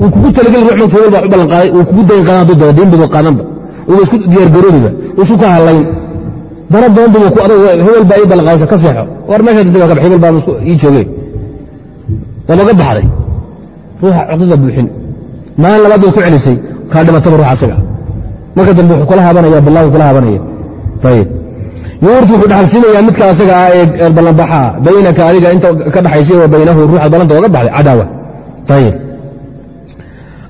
wuu kugu talageli ruux manta hebel baa u ballan qaaday wuu kugu dayn daba dayn buba qaadanba. Wuuba isku diyaargaroobiba wuu ka hadlayn. Dana badan bu hebel baa ii balqaasa ka seexo. War meesha dad ka hebel baa ii joogeen waaba ga baxday ruuxa cuqdada buuxin. Maalin labaad bay ku celisay kaa dhimataba ruux asaga. Marka dambe wuxuu kula habanaya ballahu kula habanaya ayib yuurtu wuxuu dhaxalsiinayaa midka asaga ah ee ballanbaxaa baynaka adiga inta ka dhaxaysay wa baynahu ruuxa ballanta oga baxday cadaawa. Ayib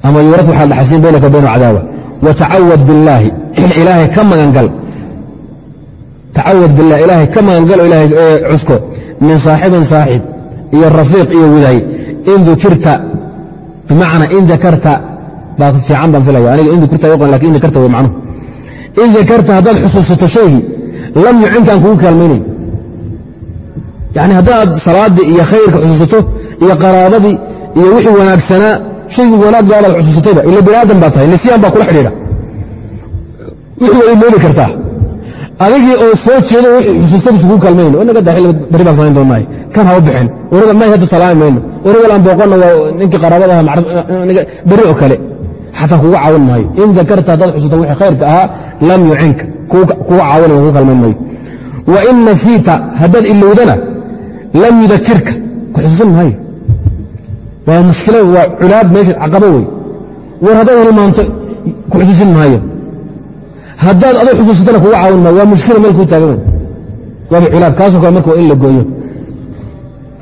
ama yuurat waxaa dhaxalsiin baynaka baynahu cadaawa. Watacawad billaahi. Ilaahay ka magangal. Tacawad bilah ilaahay ka magangalo ilaahay cusko min saaxibin saaxib. Iyo rafiiq iyo widay. In dukirta bimacnaa in dakarta baa fiican baan filaya aniga in dukirta yaqaan laakiin in dakarta way macnuhu in dakarta haddaad xusuusato shaygii lam yucinkaan kugu kaalmaynayo yani haddaad salaadii iyo khayrka xusuusato iyo qaraabadii iyo wixii wanaagsanaa shaygii wanaaggaadaad xusuusatayba ila bini aadam baa tahay nisyaan baa kula xidhiidha wixii waa iloobi kartaa adigii oo soo jeedo wixii xusuustadiisu kugu kaalmayno inaga daa bari baan samayn doonaaye kan haba bixin. Orada may hadda salaami mayno. Oradal aan booqonna waa ninkii qaraabadaha beri oo kale. Xataa kuga caawin maayo. In dakarta haddaad xusuuto wixii khayrka ahaa lam yucinka kuga caawin kuga kaalmayn maayo. Wa in nasiita haddaad ilowdana lam yudakirka. Ku xusuusan maayo. Waa mushkila waa culaab meesha caqabo wey war haddaad hilmaanto ku xusuusin maayo. Haddaad adu xusuusatana kuga caawin maayo waa mushkila meel kuu taagan. Waaba culaab kaasoo kale marka waa in la gooyo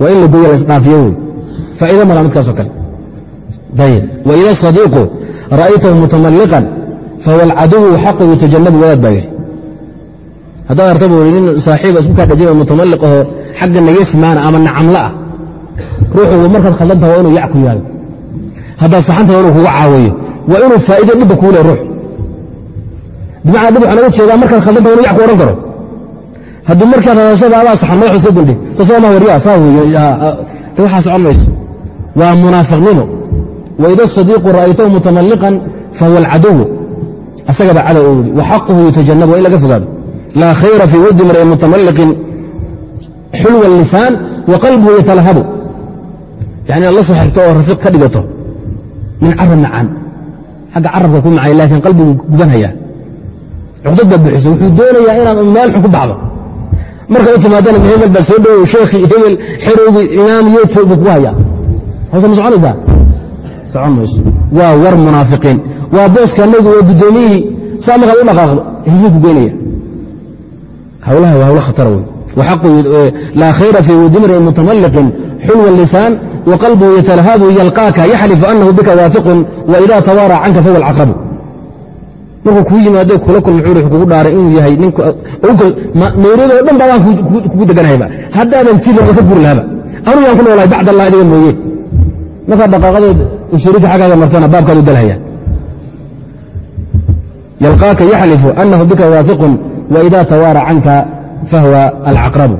waa in la gooyo lasdhaafiyo wey faa'iida mala midkaasoo kale waida sadiiqu ra'aytahu mutamalliqan fahuwa alcaduwu xaqu yutajanabu wadaad baa yidhi haddaad arta buu nin saaxiiba isku kaa dhajima mutamalliq ahoo xagga nayasmaana ama nacamla ah ruuxu markaad khaldantaha waa inuu yac ku yaado haddaad saxanta waa inuu kuga caawiyo. Waa inuu faa'iido dhibba kuu leh ruux. Bimacnaa dhib waxaan uga jeedaa markaad khaldanta inu yac ku odhan karo haddii markaad hadashada baxdo marka u timaadana hebel baa soo dhowow sheekhi hebel xerowgi imaam yeto buu kugu hayaa hawse ma soconaysaa? Socon mayso. Waa war munaafiqiin. Waa booska nabigu waa guddoomiyihii saa markaad u dhaqaaqdo hesuu ku geynaya hawlaha waa hawlo khatara wey laa khayra fii wudimrin mutamalliqin. Xulwa lisaan waqalbuhu yatalhabu yalqaaka yaxlifu anahu bika waafiqun waida tawaara canka fahuwa alcaqrabu markuu kuu yimaado kula kulma wuxuu kugu dhaaray inuu yahay nairobi oo dhan baabaan kugu deganahayba haddaadan jiri ka guri lahaba anu yaan ku noolahay bacd allah adiga mooye markaa dhaqaaqadeed shariika xaggaaga martana baabkaadu dalhaya yalqaaka yaxlifu anahu bika waafiqun waida tawaara canka fahuwa alcaqrabu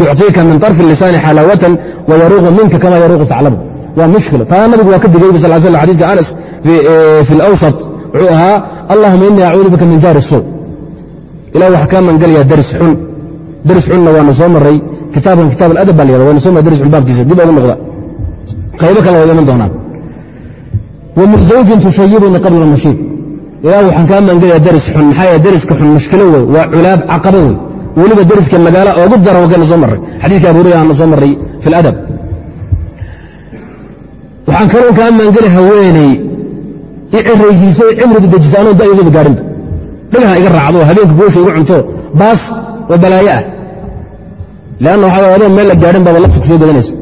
yucطiika min طarfi lisaani xalaawatan wayaruuqu minka kama yaruuqu aclabu waa mushkila taana nabigu waa ka digay sal sl xadidka anas fi اlawsط wuxuu ahaa allahuma inii acuudu bika min jaari suu ilah waxaa kaa mangelayaa daris xun. Daris xunna waanu soo maray kitaabkan kitaab aladab baa la waanu soo maray daris xun baabkiisa. Dib ugu noqda. Qaybo kale waa iman doonaan. Wa min zawjin tushayibuni qabla mashiib ilah waxaan kaa mangelayaa daris xun. Maxaa yahe dariska xun mushkilo wey waa culaab caqabo wey weliba dariska magaala oogu daran wakaynu soo marray. Xadiidka abu soo marray fi اladab waxaan kaloo kaa mangeli haweeney iciraysiiso cimriga dejisa anoo da'yadooda gaadhinba dhagaha iga raacdo habeenka goosha igu cunto baas oo balaayo ah. Leanna waxaa adoo meel la gaadhin baaba lafta ku soo gadanaysa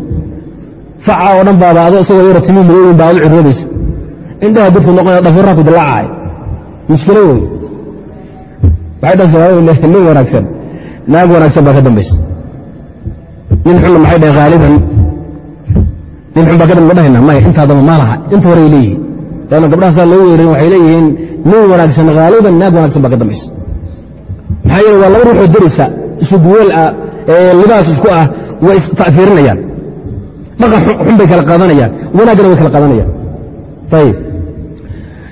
faca oo dhan baaba adoo isagoo yaro timi madooyin baa adu ciroobaysa indhaha dadku noqonaya dhafuraha ku dilaacaya mushkilo wey. Waxay soomaalida nin wanaagsan. Naag wanaagsan baa ka dambaysa. Nin xunna maxay dhahen haaliban nin xun baa ka dambe dhahayna maya intaadaba ma laha. Inta horay leeyihiin lanna gabdhahasaa loo weerin waxay leeyihiin nin wanaagsan haaliban naag wanaagsan baa ka dambaysa maxaa yeele waa laba ruuxoo darisa isu duweel ah ee libaas isku ah way ista'fiirinayaan dhaqan xun bay kala qaadanayaan wanaaggana way kala qaadanayaan ayib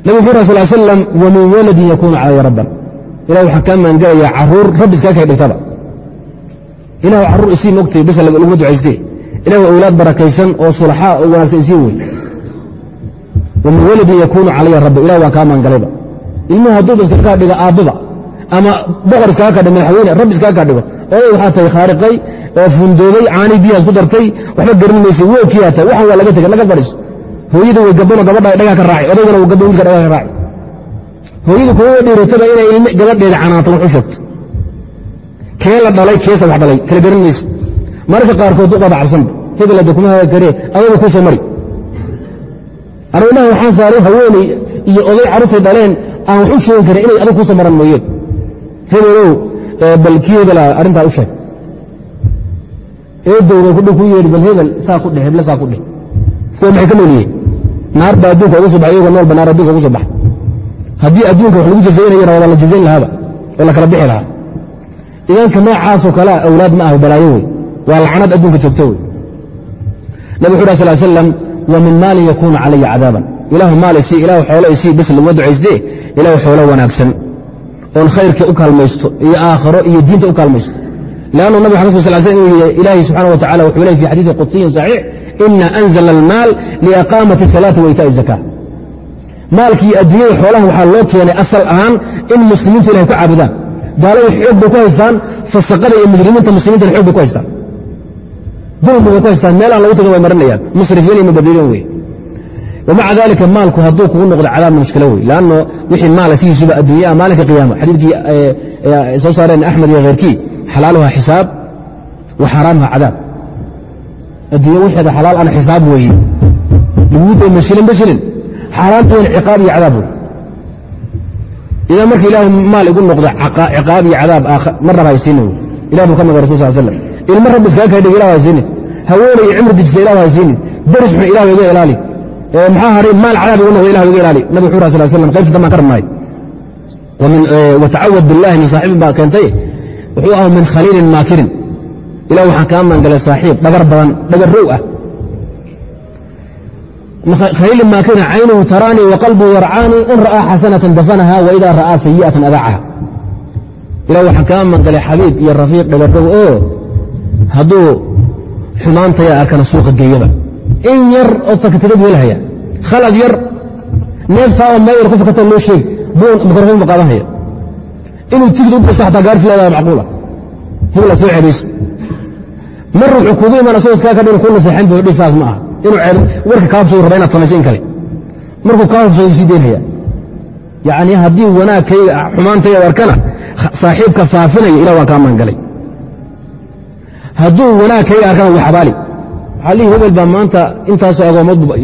nabi wuxuu raa sal slam wa min waladin yakuunu calaya rabban ilah waxaan kaa maangelayaa carruur rabbi iskaga kay dhigtaba ilah carruur isii mogtay bas laguma ducayste ilah awlaad barakaysan oo sulaxaa oo wanaagsan isiin wey wa min waladin yakuunu calaya rabba ilah waan kaa maangalayba ilmuhu hadduu baskakaa dhiga aabbaba ama boqor iskaga kadhi madaxweyne rabbi iskaga kadhigo oday waxaa tahay khaariqay oo fundoobay caanii biyahaas ku dartay waxba garin maysa weelkiyaa tahay waxan waa laga tegay laga fadhiiso hooyada way gabano gabadha dhagaa ka raaci odaygana uu gabbo wiilka dhagaa ka raaci hooyadu kuma dhiirataba inay ilme gabadheeda canaanto wax u sheegto kee la dhalay keesa wax dhalay kala garan mayso mararka qaarkood duqaba cabsanba hebel hadda kuma haga karee adaba kuu mari anu ilahi waxaan saaray haweeney iyo oday carruurtay dhaleen aan wax u sheegi karin inay adag kuusoo maran mooyeen. Hebelow bal kii hebela arrintaa u sheeg. Eedowda kudh ku yeedhi bal hebel saa ku dheh heble saa ku dheh. Kuwa maxay ka nool naar baa adduunka ugu soo baxay iyagoo noolba naar adduunka ugu soo baxay. Haddii adduunka wax lagu jazaynayana waa la jazayn lahaaba oo la kala bixi lahaa. Idanka noocaasoo kalea awlaad ma ah balaayo wey. Waa lacnad adduunka joogto wey. Nabig wuxu ur sal slam wa min maalin yakuunu calaya cadaaban. Ilahu maal isii ilahu xoolo isii bes laguma ducaysdee ilahu xoolo wanaagsan. Oon khayrka u kaalmaysto iyo aakharo iyo diinta u kaalmaysto. Lannu nabig xamed sal sl ilaahi subxana wa tacala wuxuu ley fi xadiidi qudsiyin saxiix ina anzla almaal liiqaamati salaati wa itaai zaka maalkii adduunyada xoolaha waxaa loo keenay asal ahaan in muslimiintu ilahay ku caabudaan. Gaalada xoog bay ku haystaan fasaqada iyo mujrimiinta muslimiintana xoog ku haystaan dulmi bay ku haystaan haysiina ilah buu ka nabay rasul sal slam ilmo rabbi iskaga kaydhig ilah haysiinin haweenay cimri dejisa ilah haysiinin daris xun ilah iga ilaali. Maxaa hadhay maal cadaab igu noqdo ilah iga ilaali. Nabig wuxu sal slam qaybta dambaan ka rabnaay watacawad billahi min saaxiibin baa keentay. Wuxuu ahaa min khaliilin maakirin ilah waxaan kaa maangalay saaxiib dhagar badan dhagar row ah. Khaliilin maakirin caynuhu taraanii waqalbuu yarcaanii in ra'aa xasanatan dafanaha waida ra'aa sayi'atan adaacaha ilah waxaan kaa maangalay xabiib iyo rafiiq dhagar row oo hadduu xumaantaya arkana suuqa geeyaba. In yar ood fakatagad helhaya khalad yar neeftaada meel ku fakata loo sheegi buun mikrofon ba qaadanhaya inuu tigid u geysto xataa gaarsi leedaha macquula. Hebla soo cebayso mar wuxuu kugu imaan asagoo iskaa kadhin ku naseexayn bu dhi saas ma aha. Inuu warka kaa hubsado raba inaad samayso in kale. Markuu kaa hubsado sii daynaya yacni haddii wanaagkayga xumaantayga arkana saaxiibka faafinaya ilah waan kaa maangalay hadduu wanaagkayga arkana wuu xabaali. Waxaa lihi hebel baa maanta intaasoo agoomoodbu wax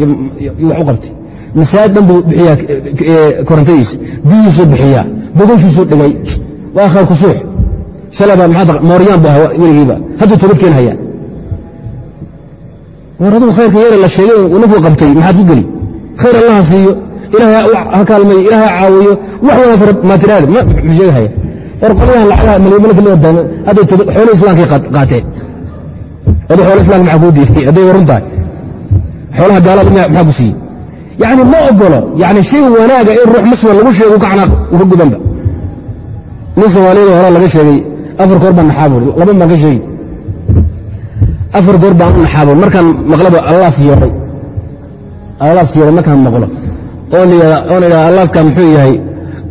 u qabtay masaajid dhan buu bixiyaa korontadiisa biyuusuu bixiyaa. Bogoshiisuu dhigay. Waa khayr kusuux shalaba maxaa mooryaan bu ahaa weligiiba hadduu toobad keen hayaa. War adugu khayrka yeere la sheegay ninkuu qabtay maxaad ku geli? Khayr allaha siiyo. Ilahay ha kaalmayo. Ilahay ha caawiyo. Wax wanaagsan maa tiraahda muxuu sheegi haya war qolyahan lacagaha malyamalka loo daamo hadday islaamkay adu xoolo siiyey? Yani ma ogolo yani shay wanaaga in ruux muslima lagu sheego ka ka gudanba nin soomaaliyada hore laga sheegay afar goor baan naxaabuur laban baan ka sheegi afar goor baan u naxaabuur markaan maqlaba allaas yeeray allaas yeeray markaan maqlo. Oon idhahda allaaska muxuu yahay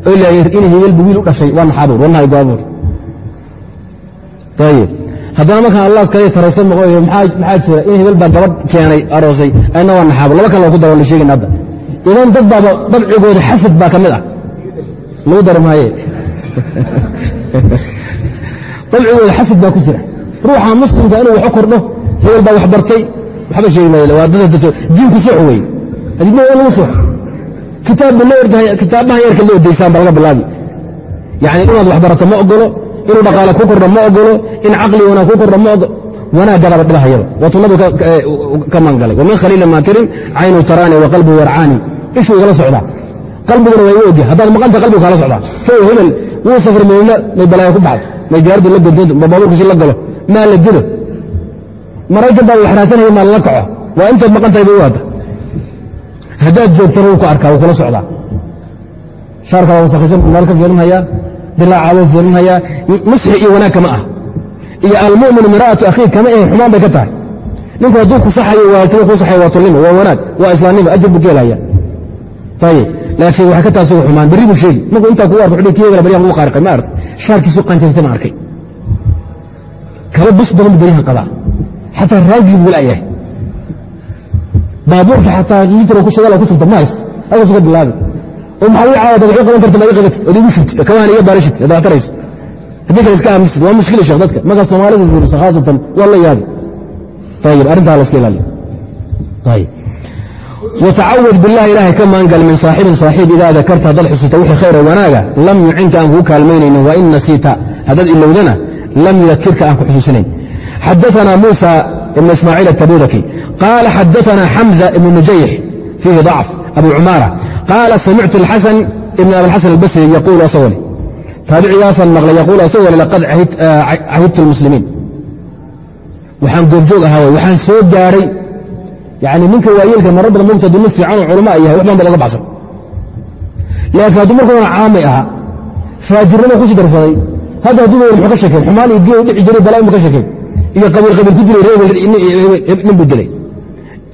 in hebelba wiil u dhashay waa naxaabuur wanahay goabuur ayib haddana markaan allaas kale taraysa maqo maxaa jira? In hebel baa gabadh keenay aroosay. Ayna waa naxaabuur laba kale waa ku dara la sheegayna hadda. Idan dad baaba dabcigooda xasad baa ka mid ah. Lagu dari maaye. Dabcigooda xasad baa ku jira. Ruuxa muslimka inuu wax kordho hebel baa wax bartay. Waxba sheegi maayo waa dad diinku suux wey adibna waa lagu suux loo kitaabaha yarka loo daysaan baa laga bilaabi yani inaad wax barato ma ogolo inuu dhaqaale ku kordho ma ogolo in caqli wanaag ku kordho ma ogolo. Wanaaggadaba dhibahayaba nabiga ka maangalay wamin khaliila maakirin caynu taraani wa qalbu ishuu igala socdaa. Qalbiguna waa iga ogya haddaad maqanta qalbigu kaala socdaa show hebel wuu safray madiina may balaaya ku baxday may diyaaradu la godonto ma baabuurkiisi la galo maa la dilo maraykan baa wax raadsanaya maa lala kaco. Waa intood maqan tahay bay u hadda haddaad joogtana wuu ku arkaa wuu kula socdaa. Shaarka waa wasakhaysan meel ka fiirinhayaa dilaaca wuu fiirinhayaa nusxi iyo wanaag kama ah. Iyo almu'minu miraa'atu akhiih kama ahe xumaan bay ka tahay. Ninku hadduu ku saxayo waaltimo kuu saxayo waa tulnimo waa wanaag waa islaamnimo ajir buu geelaya ayib laakiin waxay ka tahay xumaan berri buu sheegi markuu intaa kugu arko wuxuu kiyagala baryahan ugu qaariqay ma aragtay? Shaarkiisu qanjaysatay baan arkay. Kaba bus badan bu beryahan qabaa. Xataa raagii buu la'yahay baabuurka xataa liitra ku shagaal ku shubta ma hayst halkaas ka bilaabi. Oo maxaad ii caawada waxay qaban karta ma ii qabatid ood igu shubtid kamaan iga baarishid haddaad tarayso haddii kale iska aamustid waa mushkila sheekh dadka. Markaa soomaalida fiiriso khaasatan waa la yaabi. Ayib arrintaa la iska ilaaliyo. Ayib watacawad bilah ilahay ka maangal min saaxibin saaxiib idaa dakarta haddaad xusuusta wixii khayra wanaaga lam yucinka aan kugu kaalmaynaynin wain nasiita haddaad ilowdana lam yudakirka aan ku xusuusinayn. Xadaana muusa ibn ismaaciil atabudaki qaala xadaana xamza ibn nujayx fiihi dacf abu cumaara qaala samictu alxasan ibn abialxasan albasri yaquulu asagoo leh taabicigaasaan maqlay yaquulu asagoo leh laqad cahidtu lmuslimiin waxaan goobjoog ahaa way waxaan soo gaaray yani ninka waayeelka marar badan mogta aduu nin fiicanoo culama yahay wax baan ba laga baxsan laakiin hadduu hore caamay ahaa faajirnimo ku sii darsaday hadda hadduu weyl muxuu ka sheekeen xumaan iyo geel dhici jiray balaa mu ka sheekeen iyo qabiil ku dilay nin buu dilay.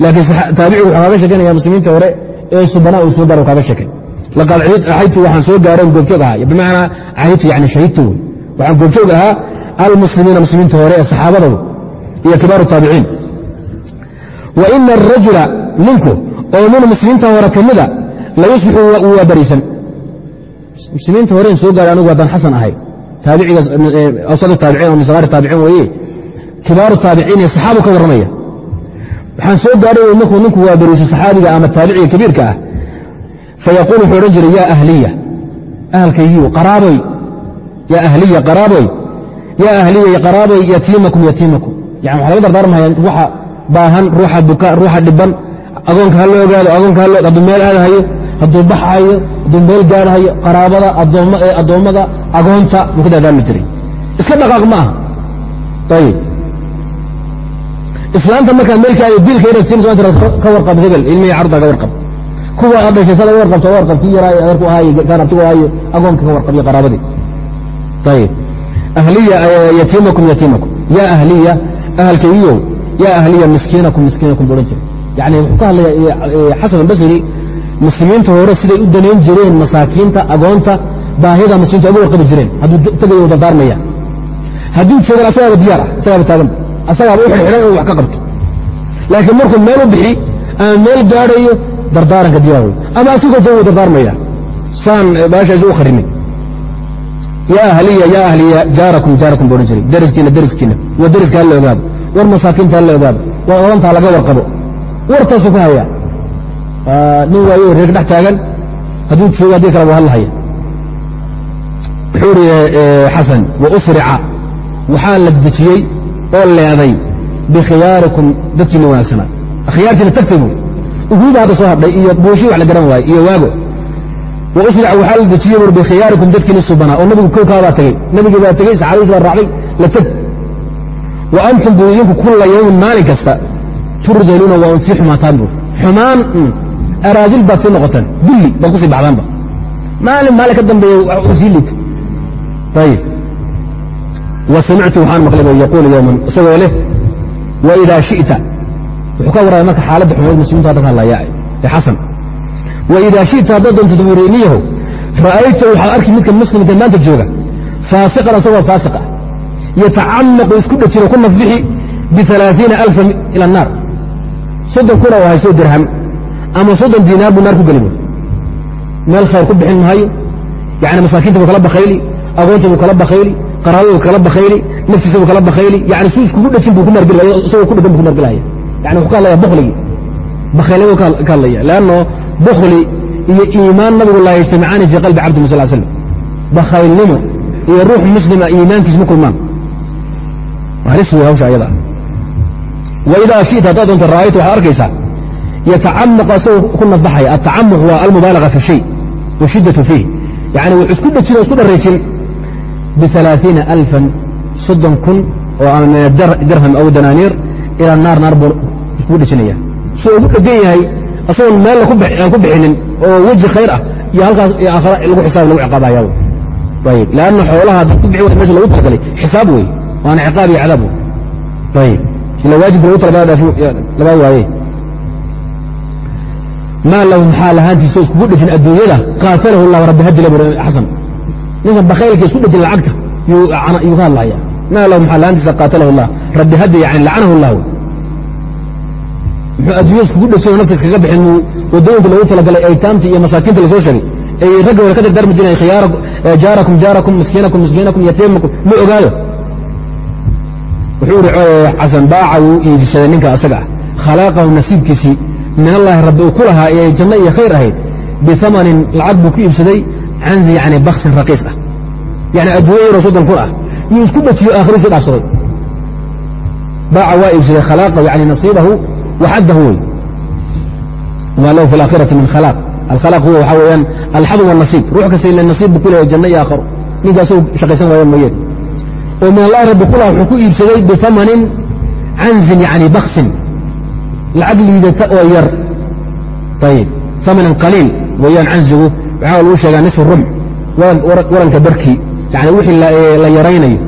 Laakiin taabicigu wuxuu kaaga sheekeynaya muslimiinta hore ee subanaa uu soo gaaro kaaga sheekay. Laqad cahidtu waxaan soo gaaray goobjoog ahaa bimacnaa cahidtu yani shahidtu wey. Waxaan goobjoog ahaa almuslimiina muslimiinta hore ee saxaabadooda iyo kibaaru taabiciin wa ina arajula ninku oo min muslimiinta hore ka mida la yusbixu waa bariisan. Muslimiinta horeen soo gaaray anigu haddaan xasan ahay. Taabicigaawsad taabiciin oo min taabiciin weeye kibaaru taabiciin ee saxaabu ka warramaya waxaan soo gaaray markuu ninku waa bariiso saxaabiga ama taabiciga kabiirka ah fayaquul wuxuu odhan jiray yaa ahliya ahalkaygiiu qaraaboy yaa ahliya qaraaboy yaa ahliya qaraaboy yatiimakum yatiimakum. Yani waxa laga dardaarmaya ruuxa baahan ruuxa buka ruuxa dhiban agoonka ha la ogaado agoonka hadduu meel aadahayo hadduu baxayo hadduu meel gaarahayo qaraabada addoommada agoonta buu ku dardaarmi jiray iska dhaqaaq ma aha. Ayib islaanta markaad meelkaayo biilka inaad waa tiraad ka warqab hebel ilmihi carda ka warqab. Kuwa aad dhashay sada warqabta warqab kii yaraayo adeerku ahaayo kaan abtigu ahaayo agoonka ka warqab iyo qaraabadii. Ayib ahliya yatiimakum yatiimakum yaa ahliya ahalkaygiyow yaa ahliya miskiinakum miskiinakum buu odhan jiray. Yani wuxuu ka hadlaya xasan albasri muslimiinta hore siday u danayn jireen masaakiinta agoonta baahida muslimiinta uga warqabi jireen. Hadduu tegayo dardaarmaya. Hadduu joogan asagaaba diyaar ah asagaaba taagan asagaaba u xidhxidhan inuu wax ka qabto. Laakiin markuu meel u bixi ama meel gaadhayo dardaaranka diyaar wey ama asigoo jooga wuu dardaarmaya saan baasha isu u kharimin yaa ahliya yaa ahliya jaarakum jaarakum buu odhan jiray. Dariskiina dariskiina. Waa dariska ha la ogaado. War masaakiinta ha la ogaado. War odantaa laga warqabo. Wartaasuu ku hayaa. Nin waayo reer dhex taagan. Hadduu joogo haddii kale waa hadlahaya. Wuxuu ihi xasan wa usrica. Waxaa la dejiyey oo leeday bikhiyaarikum dadkiina wanaagsanaa khiyaartiina tagtay buu uhuuda hadda soo hadhay iyo buushii wax la garan waaye iyo waago. Wa usrica waxaa la dejiyey bur bikhiyaarikum dadkiina subanaa oo nabigu kow kaabaa tegey nabigii baa tegey saxaabadiis baa raacday la teg wa antum buu idinku kulla yawmin maalin kasta turdaluuna waa un sii xumaataan buu. Xumaan araadil baad sii noqotaan dulli baad ku sii baxdaanba. Maalin maalin ka dambeeya sii liita ayib wa samictu waxaan maqlay bu yaquulu yowman isagoo leh wa idaa shi'ta. Wuxuu ka warraya marka xaaladda xumeed muslimiintu hadda ka hadlaya ee xasan. Wa idaa shi'ta haddaad doonto dabuuriniyahow ra'ayta waxaad arki midka muslimka maanta jooga faasiqan isagoo faasiq yatacamaqu isku dhejiro ku nafbixi bialaaiina alfa ila annaar soddon kuna oo haysoo dirham ama soddon diinaar buu naar ku geli meel khayr ku bixin maayo yani masaakiinta buu kala bakayli agoonta buu kala bakayli qaraabada buu kala bakayli naftiisa buu kala bakayli yani su iskugu dhejin buu ku margelaya isagoo ku dhegan buu ku margelaya yani wuxuu ka hadlaya bukligii bakhaylnimuu ka hadlaya leanno bukli iyo iimaan nabigu laa yajtamicaani fii qalbi cabdi sal slam bakhaylnimo iyo ruux muslima iimaankiis ma kulmaan. Halis wey hawsha ayada. Waidaa shita haddaad doonto ra'ayta waxaad arkaysaa yatacamaqu asagoo ku nafbaxaya atacamuq waa almubaalaga fi shay washiddatu fiih. Yani wuxuu isku dhejin oo isku dhareejin bialaaiina alfan soddon kun oo ama dirham aw danaaniir ilaa naar naar buu iskugu dhejinaya soo ugu dhegan yahay asagoon meel aan ku bixinin oo weji khayr ah iyo halkaas aakhara lagu xisaab lagu ciqaabaya ayib leanna xoolaha dad ku bixi way meesha lagu talagalay xisaab wey waana ciqaab iyo cadaab ayib ila waajibka lagu talagala lagaa waaye maa lahu maxaa lahaantiisa iskugu dhejin adduunyada qaatalahu llah rabbi hadila bur xasan ninkan bakhaylka isku dhejin lacagta yuu ka hadlaya maa lahu maxaa laantiisa qaatalahu allah? Rabbi hadda yani lacanahu allah. Muxuu adduunya iskugu dhejinoo nafta iskaga bixin waddooyinka loogu talagalay aytaamta iyo masaakiinta la soo sheegay. Ay ragga wale ka dardaarmi jireen jaarakum jaarakum miskiinakum miskiinakum yatiimakum. Ma ogaayo? Wuxuu ihi xasan baaca wuu iibsaday ninka asaga ah. Khalaaqahu nasiibkiisii min allaahi rabbi uu ku lahaa ee janno iyo khayr ahayd. Biamanin lacag buu ku iibsaday canzi yani baksin raqiis ah. Yani adduunya yaroo soddon kun ah. Yuu isku dhajiyo aakhiriisii dhaafsaday baaca waa iibsaday khalaaqahu yani nasiibahu waxaddahu wey ma lahu fi alaakhirati min khalaaq. Alkhalaq huwa waxaa weeyaan alxadu wanasiib ruux kasta ila nasiib buu ku leeyahay janno iyo aakharo ninkaasuu shaqaysan waaya mooyeen. Oo min allahi rabbi ku laha wuxuu ku iibsaday biamanin canzin yani baksin lacag liidata oo yar. Ayib amanan qaliil. Weeyaan canzigu waxaa lagu sheegaa nisfu rumx waranka barkii yani wixii la yaraynayo.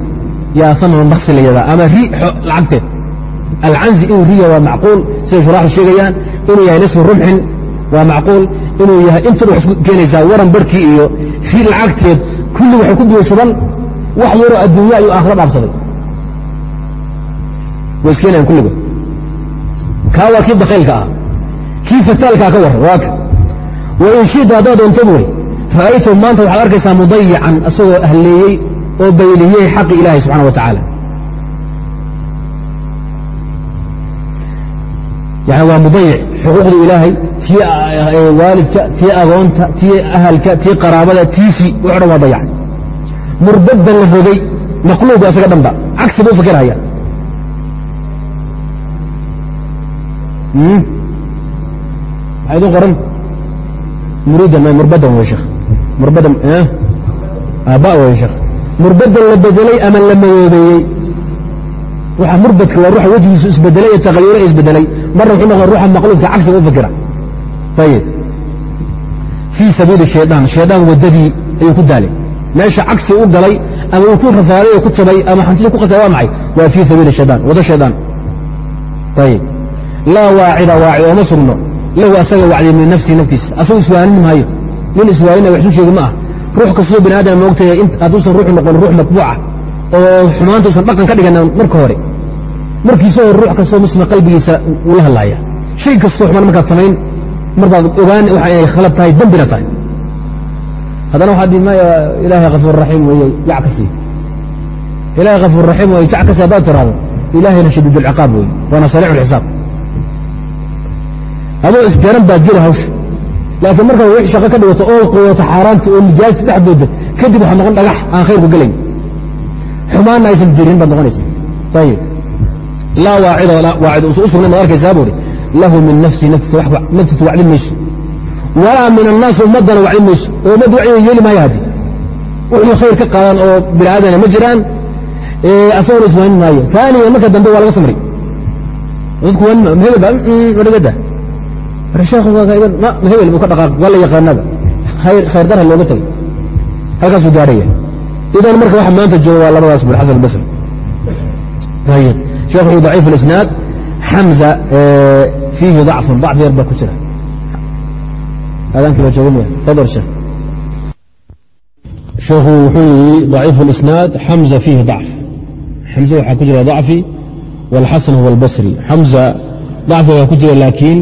Yaa amanan baksi la yahdaa ama ri lacagteed alcanzi inuu riya waa macquul. Siday shuraaxu sheegayaan inuu yahay nisfu rumxin waa macquul. Inuu yahay intan wax keenaysaa waran barkii iyo ri lacagteed kulli waxay ku biyo shuban. Wax yaroo adduunya ayuu aakhiro dhaafsaday. Way iskeenayan kulligood. Kaa waa kii bakhaylka ah. Kii fataalkaa ka warran waa ka wain shida haddaad doonto buuri ra'aytu maanta waxaad arkaysaa mudayican asagoo ahleeyey oo bayliyey xaqi ilaahay subxana wa tacaala yani waa mudayic xuquuqda ilaahay tii waalidka tii agoonta tii ahalka tii qaraabada tiisii wuxo dhan waa dayacay murbadan la rogay maqluuba isaga dhanba. Cagsi buu fakirhaya maxaa idin qoran muridan murbadan way sheekh. Murbadan aaba way sheekh. Murbadan la bedelay ama la madoobeeyey ruuxa murbadka waa ruuxa wejigiisu isbedelay ee tagayuro isbedelay. Marna wuxuu noqon ruuxa maqluubka cagsiga u fakira ayib fii sabiili shaydaan shaydaan waddadii ayuu ku daalay. Meesha cagsi u galay ama uu ku rafaaday oo ku jabay ama xantidii ku khasay waa maxay? Waa fii sabiili shaydaan waddo shaydaan. Ayib laa waacida waaci ooma sugno lahu asaga wacdi min nafsihi naftiisa. Asagu iswaanin maayo nin iswaaninaya wax isu sheegi ma ah. Ruux kastoo bini aadam moogtahay hadduusan ruuxu noqon ruux matbuuca oo xumaantuusan dhaqan ka dhiganan marka hore. Markiisa hore ruux kastoo muslima qalbigiisa uu la hadlaaya. Shay kastoo xumaan markaad samayn marbaad ogaan waxa inay khalad tahay dembina tahay. Haddana waxaad dii maya ilaahay kafuur raxiim weeye yac ka sii. Ilaahay kafuur raxiim weeye jac ka sii haddaad tiraahdo ilaahayna shadiid weeye waana sariicu lxisaab adoo isgaran baad geli hawsha. Laakiin markaad wix shaqo ka dhigato oo quudato xaaraanta oo nijaasta dhex booda kadib waxaad noqon dhagax aan khayrku gelayn. Xumaanna aysan jirin baad noqonaysa. Ayib laa waacid waacid u sugnayn arkaysaa buuri lahu min nafsi naftiisa wacdin mayso. Walaa min annaasi ummaddana wacdin mayso. Oo ummadda wacdiga yeeli maayo haddi wuxuu khayr ka qaadan oo bini aadana ma jiraan. Asagona iswaanin maayo. Aaniyan marka dambe waa laga samray. Dadku hebel baa madhagada hebel buu ka dhaqaaq walla yaqaanada. Khayrdara looga tegay halkaasuu gaarhaya idan marka waxa maanta jooga waa labadaas bur xasan basri. Ayib sheekh wuxuu daciif alisnaad xamza fiihi dacfun dacf yar baa ku jira. Adaankii baa jooga maya fador sheekh sheekhu wuxuu yidhi daciif alisnaad xamza fiihi dacf. Xamza waxaa ku jira dacfi walxasan huwa albasri xamza dacfi baa ku jira laakiin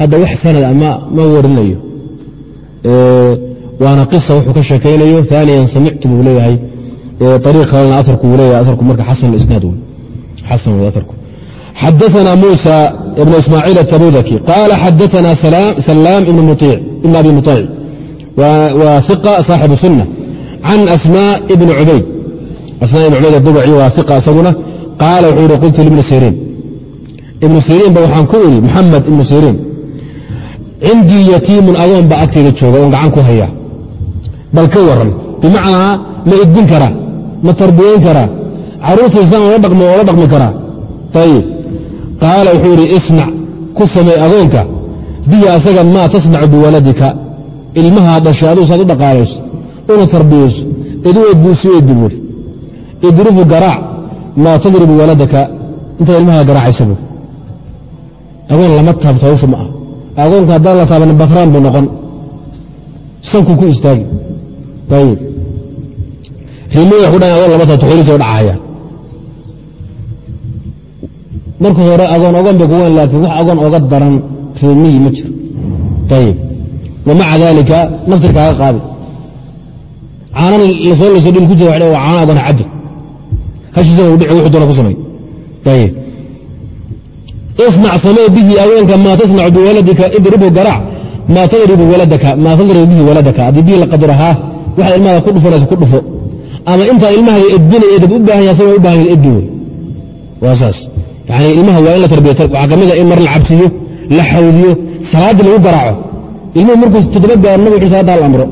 hadda wax sanad ama ma warinayo waana qisa wuxuu ka sheekaynayo aaniyan samictu buu leeyahay ariiq kalena aarku buu leeyahay aarku marka xasan isnaad wey xasan wey aarku xadaثna muسى بن ismاعيiل التbudki qاala xadaثna سلام بن abi muطيع wa ثiقة صاaxibu suنة can أsmاء بن cubayd asmاء بن cubayd الdubci waa ثiقة isaguna qaala wuxuu yihi qultu لبن sيrيn ibnu siriin ba waxaan ku idhi maxamed ibnu siriin cindii yatiimun adoon baa agteyda jooga oon gacan ku haya bal ka waran bimacnaa ma idbin karaa ma tarbiyayn karaa carruurtiisaan ola dhaqmi oola dhaqmi karaa ayib qaala wuxuu yidhi isnac ku samay adoonka biya asaga maa tasnacu biwaladika ilmahaa dhashay aduu saad u dhaqaalayso una tarbiyayso idu edbuusu edbi buuri idribu garaac maa tadribu waladaka intaad ilmahaa garaacaysa buuri agoon lama taabto hawsha ma ah agoonka haddaan la taaban bafraan buu noqon. Sankuu ku istaagi. Agoon dhacahaya marka hore agoon ogan bay kuwan laakiin wax agoon oga daran reemiyi ma jiro. Ayib wamaca daalika naftir kaaga qaadi caanan la soo la soo dhil ku jira wa caana agoon cabbi hashiisana u wuxuu doona ku samay ayib isnac samee bihi aweenka maa tasnacu biwaladika idribu garaac maa tadribu bihi waladaka. Haddii bihi la qadarahaa waxaad ilmaha ku dhufanaysa ku dhufo. Ama intaa ilmaha edbinay edab u baahan yahay asagoo u yahay edbi wey waa saas. Yani ilmaha waa in la tarbiyata waxaa ka mid a in mar la cabsiyo la xawdiyo salaaddii lagu garaaco. Ilmuhu markuu toddoba gaaro nabigu wuxuu salaadda hal amro.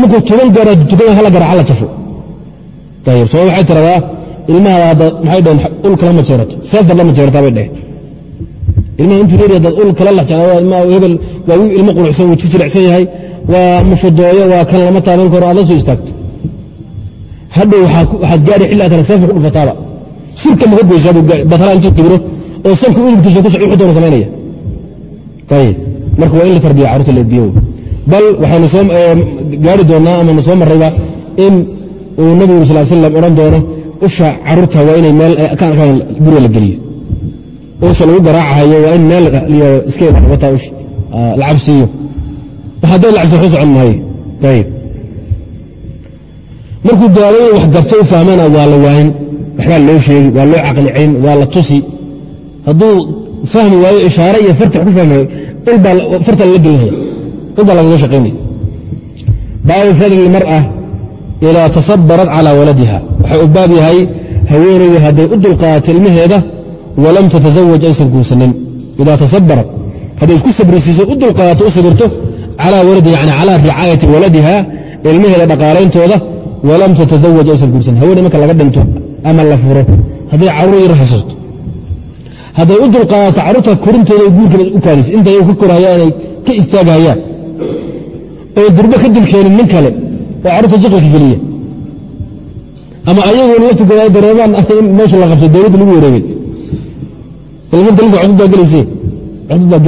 Markuu toban gaaro tukada hala tiradaa ilmaha hadda maxay dhaheen ul kala ma jeerato seefdar lama jeerataa bay dheheen ilmaha intuu yar dad ul kala ilmaha hebel waa wiil ilmo yahay waa mufudooyo waa kan lama taaban karo soo istaagto. Hadhow waxaad xilli gaari soo marrayba in uu nabigu sal slam odhan doono usha carruurta waa inay meel ka arkaan guriga la geliyo. Usha lagu garaacahayo waa in meel iska wataa usha la cabsiiyo haddii la waxu socon maayo. Ayib markuu gaadooyin wax garto u fahmana waa la waayin waxbaa loo sheegi waa loo caqlicayn waa la tusi. Hadduu fahmi waayo ishaare iyo farta ku fahmi waayo farta lala gelinaya ul baa lagaga shaqaynaya baabu fadli ilmar'a idaa tasabarat calaa waladiha waxay u baab yahay haweenaydu hadday u dulqaadato ilmaheeda walam tatasawaj aysan guursanin. Idaa tasabarat hadday isku sabrisiiso u dulqaadato u sabirto calaa ricaayati waladiha ilmaheeda dhaqaalayntooda walam tatasawaj aysan guursanin. Haweeney marka laga dhinto ama la furo hadday carruur yar xasuusto hadday u dulqaadato carruurta korintooda guurkeeda u kaadis intay ka korhayaanay ka istaaghayaan oo durbo ka dulkeenin nin kale oo carruurta jaqalka geliya ama ayagoona laftigooda ay dareemaan in meesha la qabsay dowladda lagu wareegay. Cudud baa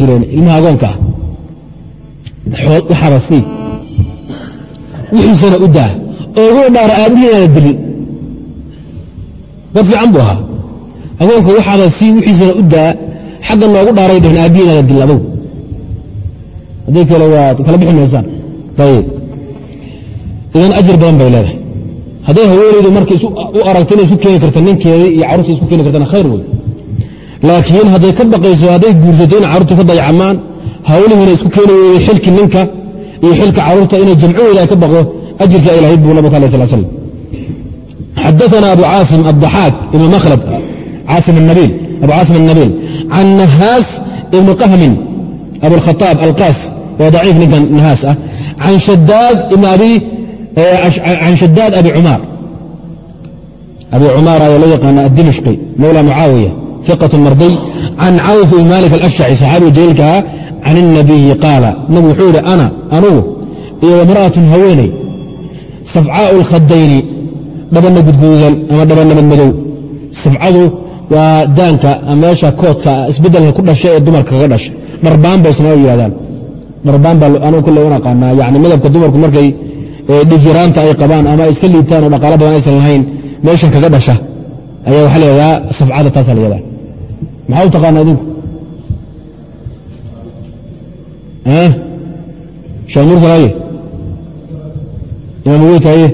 jireen ilmaha agoonka ah. Waxaaba sii wixiisana u daa. Ogu dhaara aabihii dilin dad fiican buu ahaa. Agoonka waxaaba sii wixiisana u daa. Xagga noogu dhaaray dheheen aabbihi inaana dilin adugu. Haddii kale waad kala bixi ayib idan ajir badan bay leedahay. Hadday haweenaydu marka u aragta ina isu keeni karta ninkeedii iyo carruurta isu keeni kartana khayr wey laakiin hadday ka baqayso hadday guursato inay carruurta ka dayacamaan hawlihiina isku keeni weyday xilki ninka iyo xilka carruurta inay jamco weyda ka baqdo ajirka ilahayd buu nabig ala sl slm xadaana abu caasim addaxaak ibn makhlad abu caasim annabiil can nahaas ibni qahmin abulkhaaab alqaas waa daciif ninkan nahaas ah can shadaad ibn abi can shadaad abi cumaar abi cumaar ayaa loo yaqaana addimishqi mawla mucaawiya fiqة mardiy can cawf ibn malik alashcaci saxaabiga jaliilkaha can الnabiyi qaala nabigu wuxuu yidhi ana anugu iyo wamra'atun haweeney safcaau اlkhadayni dhabanna gudguudan ama dhabanna madmadow safcadu waa daanka meesha koodka isbedelka ku dhasha ee dumarka kaga dhasha dharbaan bay somaali yihahdaan dharbaan baa anugu kule un aqaanaa yani midabka dumarku markay dhifyaraanta ay qabaan ama iska liibtaan oo dhaqaalo badan aysan lahayn meeshan kaga dhasha. Ayaa waxa leedaa safcada taasa la yahdaa maxaa u taqaana idinku? Sheekh mursalaye imaam weytaye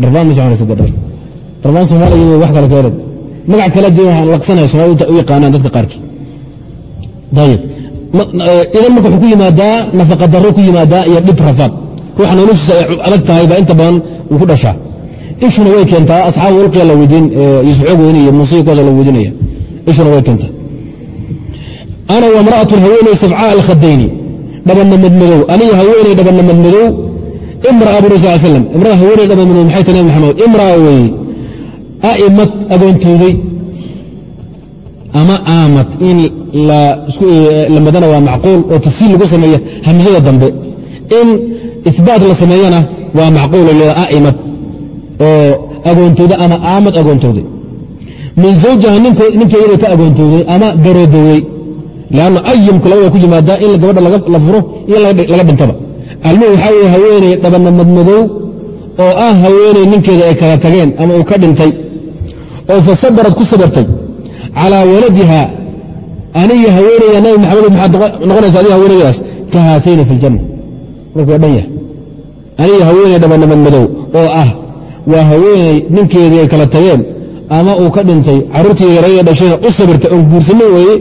dharbaan ma soconaysa de dhar dharbaan soomaaliya wax kale keenad magac kala duwan waxaan laqsanaya soomaalida u yaqaanaan dadka qaarkii. Ayib idan marka wuxuu ku yimaadaa nafaqa darro ku yimaadaa iyo dhib rafaad ruuxa noloshiisa ay adag tahay baa inta badan uu ku dhashaa ishuna way keentaa asxaabu ulqiya la weydiin yusuf xoog weyne iyo muusiya kuwaasa la weydiinaya. Ishuna way keentaa. Ana wamra'atun haweeney safcaa alkhadayni dhabanna madmadow aniga haweeney dhabanna madmadow imraa buri sal slam imraa haweeney dhaban madmadow maxay tahay nabi maxamed? Imraa weeye. A'imad agoontooday ama aamad in la madana waa macquul oo tasiil lagu sameeya hamsada dambe. In ibaat la sameeyana waa macquul a'imad oo agoontooda ama aamad agoontooday min zawjaha ninkeedabay ka agoontooday ama garoobowey. Lanna ayimku labada ku yimaadaa in gabadha la furo iyo laga dhintaba. Almuhim waxaa weye haweeney dhabana madmadow oo ah haweeney ninkeeda ay kala tageen ama uu ka dhintay oo fa sabarad ku sabartay. Calaa waladiha aniga haweeneyda nabi maxamed maxaad noqonaysa adiga haweeneydaas ka haatayni fi ljanna markuu dhan yahay aniga haweeney dhabanabad madow oo ah waa haweeney ninkeedii ay kala tageen ama uu ka dhintay caruurtii yarayda dhashayna u sabirta oon guursana weeye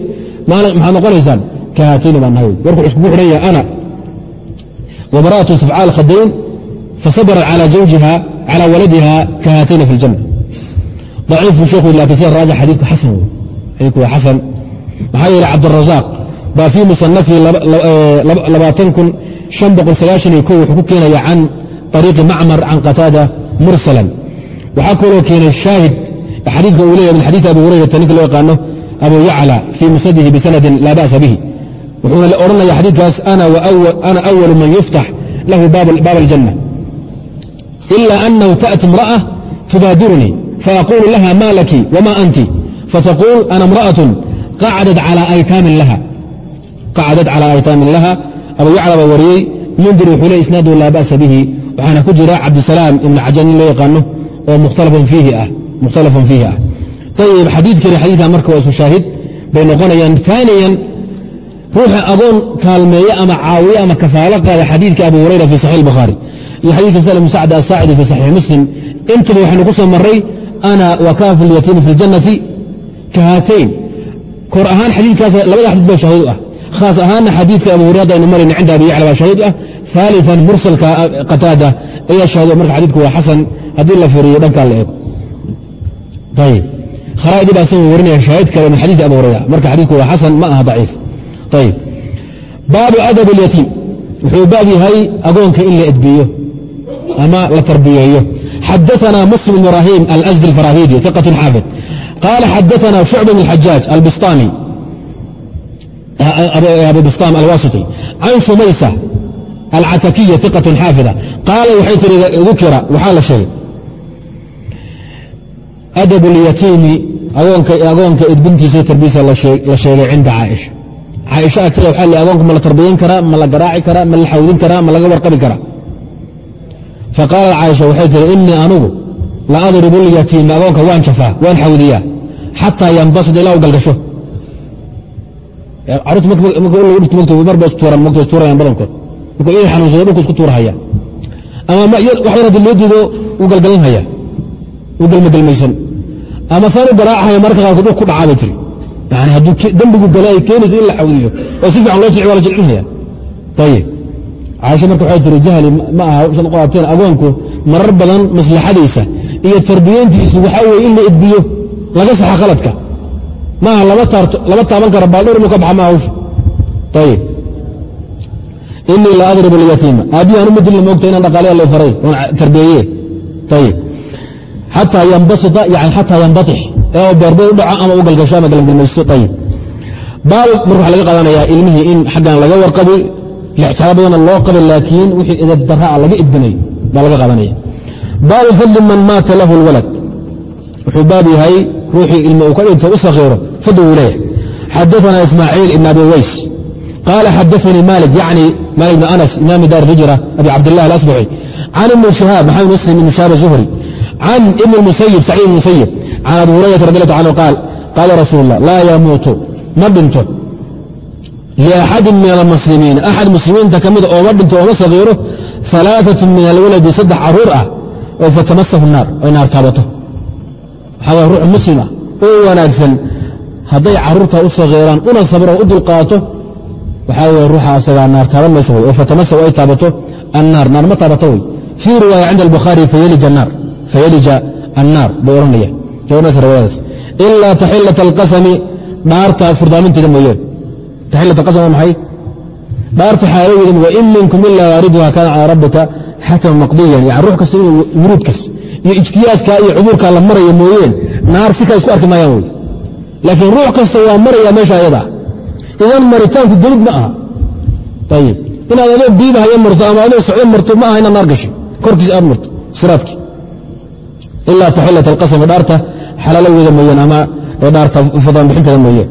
maxaad noqonaysaan? Kahaatayni baan nahay. Warku isugu xidhan yaha ana. Wamra'atu safcaal khadayn fasabarat calaa zawjiha calaa waladiha kahaatayna fi اljanna daciifu sheekhu laakiin sida raajix xadiidku xasan wey waa xasan. Maxaa yeelay cabdirazaaq baa fii musanafihi wuxuu ku keenaya can ariiqi macmar can qataada mursalan. Waxaa kaloo keenay shaahid xadiidka uu leeyahy min xadiidi abi hurayrata ninka loo yaqaano abu yacla fii musnadihi bisanadin laa ba'sa bihi. Wuxuuna odhanaya xadiidkaas ana awalu man yuftax lahu baab aljanna ila anahu taأti imra'a tubaadirunii faaqulu laha ma laki wma anti fataqul ana imra'aة qacdad calى aytaamin abu yacla wariyey mundir wuxuu le isnaadu laa ba'sa bihi waxaana ku jira cabdisalaam ibn cajan nin loo yaqaano oo mukhtalafun fiihi ah ayib xadiidkani xadiidkan marka waa isu shaahid bay noqonayaan aaniyan ruuxa adoon kaalmeeya ama caawiya ama kafaalo qaada xadiidka abu hurayra fi saxix bukhaari iyo xadiidka sal bn sacd asaacidi fi saxiix muslim intaba waxaynu ku soo maray ana wakaafu lyatiimi fi ljannati ka haatayn kor ahaan xadiikaas labada xadis baa shahiid u ah khaas ahaanna xadiidka abu hurayra aynu marayna cinda abi yacla baa shahiid u ah aalian mursalka qataada ayaa shahiid marka xadiidku waa xasan haddii la firiyo dhankaa la eego ayib kharaa'idii baa isagoo warinaya shaahid kale min xadiisi abu hurayra marka xadiidku waa xasan ma aha daciif ayib baabu adab اlyatiim wuxuu baab yahay agoonka in la edbiyo ama la tarbiyeeyo xadaثna muslim ibn ibrahim alأsdi اlfarahidi iqaة xaafid قال xdثna شhuعب بن الحجاaج البsطاmي abu bstam alwasiti can shumaysa alcatakiya iqatun xaafida qaala waxay tiri dukira waxaa la sheegay adabu lyatiimi agoonka edbintiisa tarbiyasa la sheegay cinda caaisha caaisha agtida waxaa li agoonka ma la tarbiyayn karaa ma la garaaci karaa ma la xawdin karaa ma laga warqabi karaa faqaalat caaisha waxay tiri inii anugu la adribu lyatiimi agoonka waan jafaa waan xawdiyaa xataa yanbasid ilaa u galgasho gelmagelmaysan ama saan u garaacahaya mararka qaarkood dhul ku dhacaa bay tiri. Yani hadduu dembigu marka ma aha hawshan agoonku marar badan maslaxadiisa iyo tarbiyeyntiisu waxaa la edbiyo. Laga saxa khaladka maaha laba taaban kara baaldhowr inuu ka baxa ma hawsha ayib inii la adrib اlyatiima aabbihi anu madilna moogta inaan dhaqaaliya la faray oon tarbiyeeye ayib xataa yanbasita yani xataa yanbatix. Ee beerbeer u dhaco ama u galgasho ama galgalmaysto ayib baab marka waxa laga qaadanayaa ilmihii in xaggan laga warqabi lexjaalo badanna loo qabay laakiin wixii edab daraa laga idbinay baa laga qaadanaya. Baabu fadli man maata lahu اlwalad wuxuu baab yahay ruuxii ilmo uu ka dhinto u sakiiro faduu leeyahay. Xadaana ismaaciil ibn abi weys qaala xadaanii mali yani mali ibn anas imaami daar hijra abi cabdilah alasbaxi. Can ibni shihaab maxamed muslim ibn shihaab zuhri can ibn musayib saciid ibn musayib can abi hurayrata radi allahu canhu qaal qaala rasuul lah laa yamuutu ma dhinto. Liaxadin min almuslimiin axad muslimiinta ka mida ah ooma dhinto ooma sakiiro alaaatun min alwaladi saddex carruur ah oo fatamasahu naar ay naar taabato waxaa ruux muslim ah oo wanaagsan hadday carruurta u sakiiraan una sabro u dulqaato waxaa weye ruuxa asagaa naar taaban maysa oo fatamasahu ay taabato annaar naar ma taabato wey fii riwaaya cinda albukhaari fayalija annaar bay odhanaya jawanasa riwaayadaas ilaa taxilat alqasami dhaarta furdaaminteeda mooyeen taxilat alqasam waa maxay dhaarta xaaladeeda wa in minkum ilaa waariduha kaana calaa rabbika xatama maqdiyan yani ruux kasta inuu wuruudkas iyo ijtiyaadka iyo cubuurkaa la maraya mooyeen naar si kale isku arki maayaan wey. Laakiin ruux kasta waa maraya meesha ayada. Idan maritaanku gelid ma aha. Ayib inaad adoo biibahaya marto ama adoo socdo marto ma aha inaad naar gashay korkiis aad marto. Siraadkii ilaa taxilat alqasami dhaarta xalaalaweeda mooyeen ama dhaarta fadaan bixinteeda mooyeen.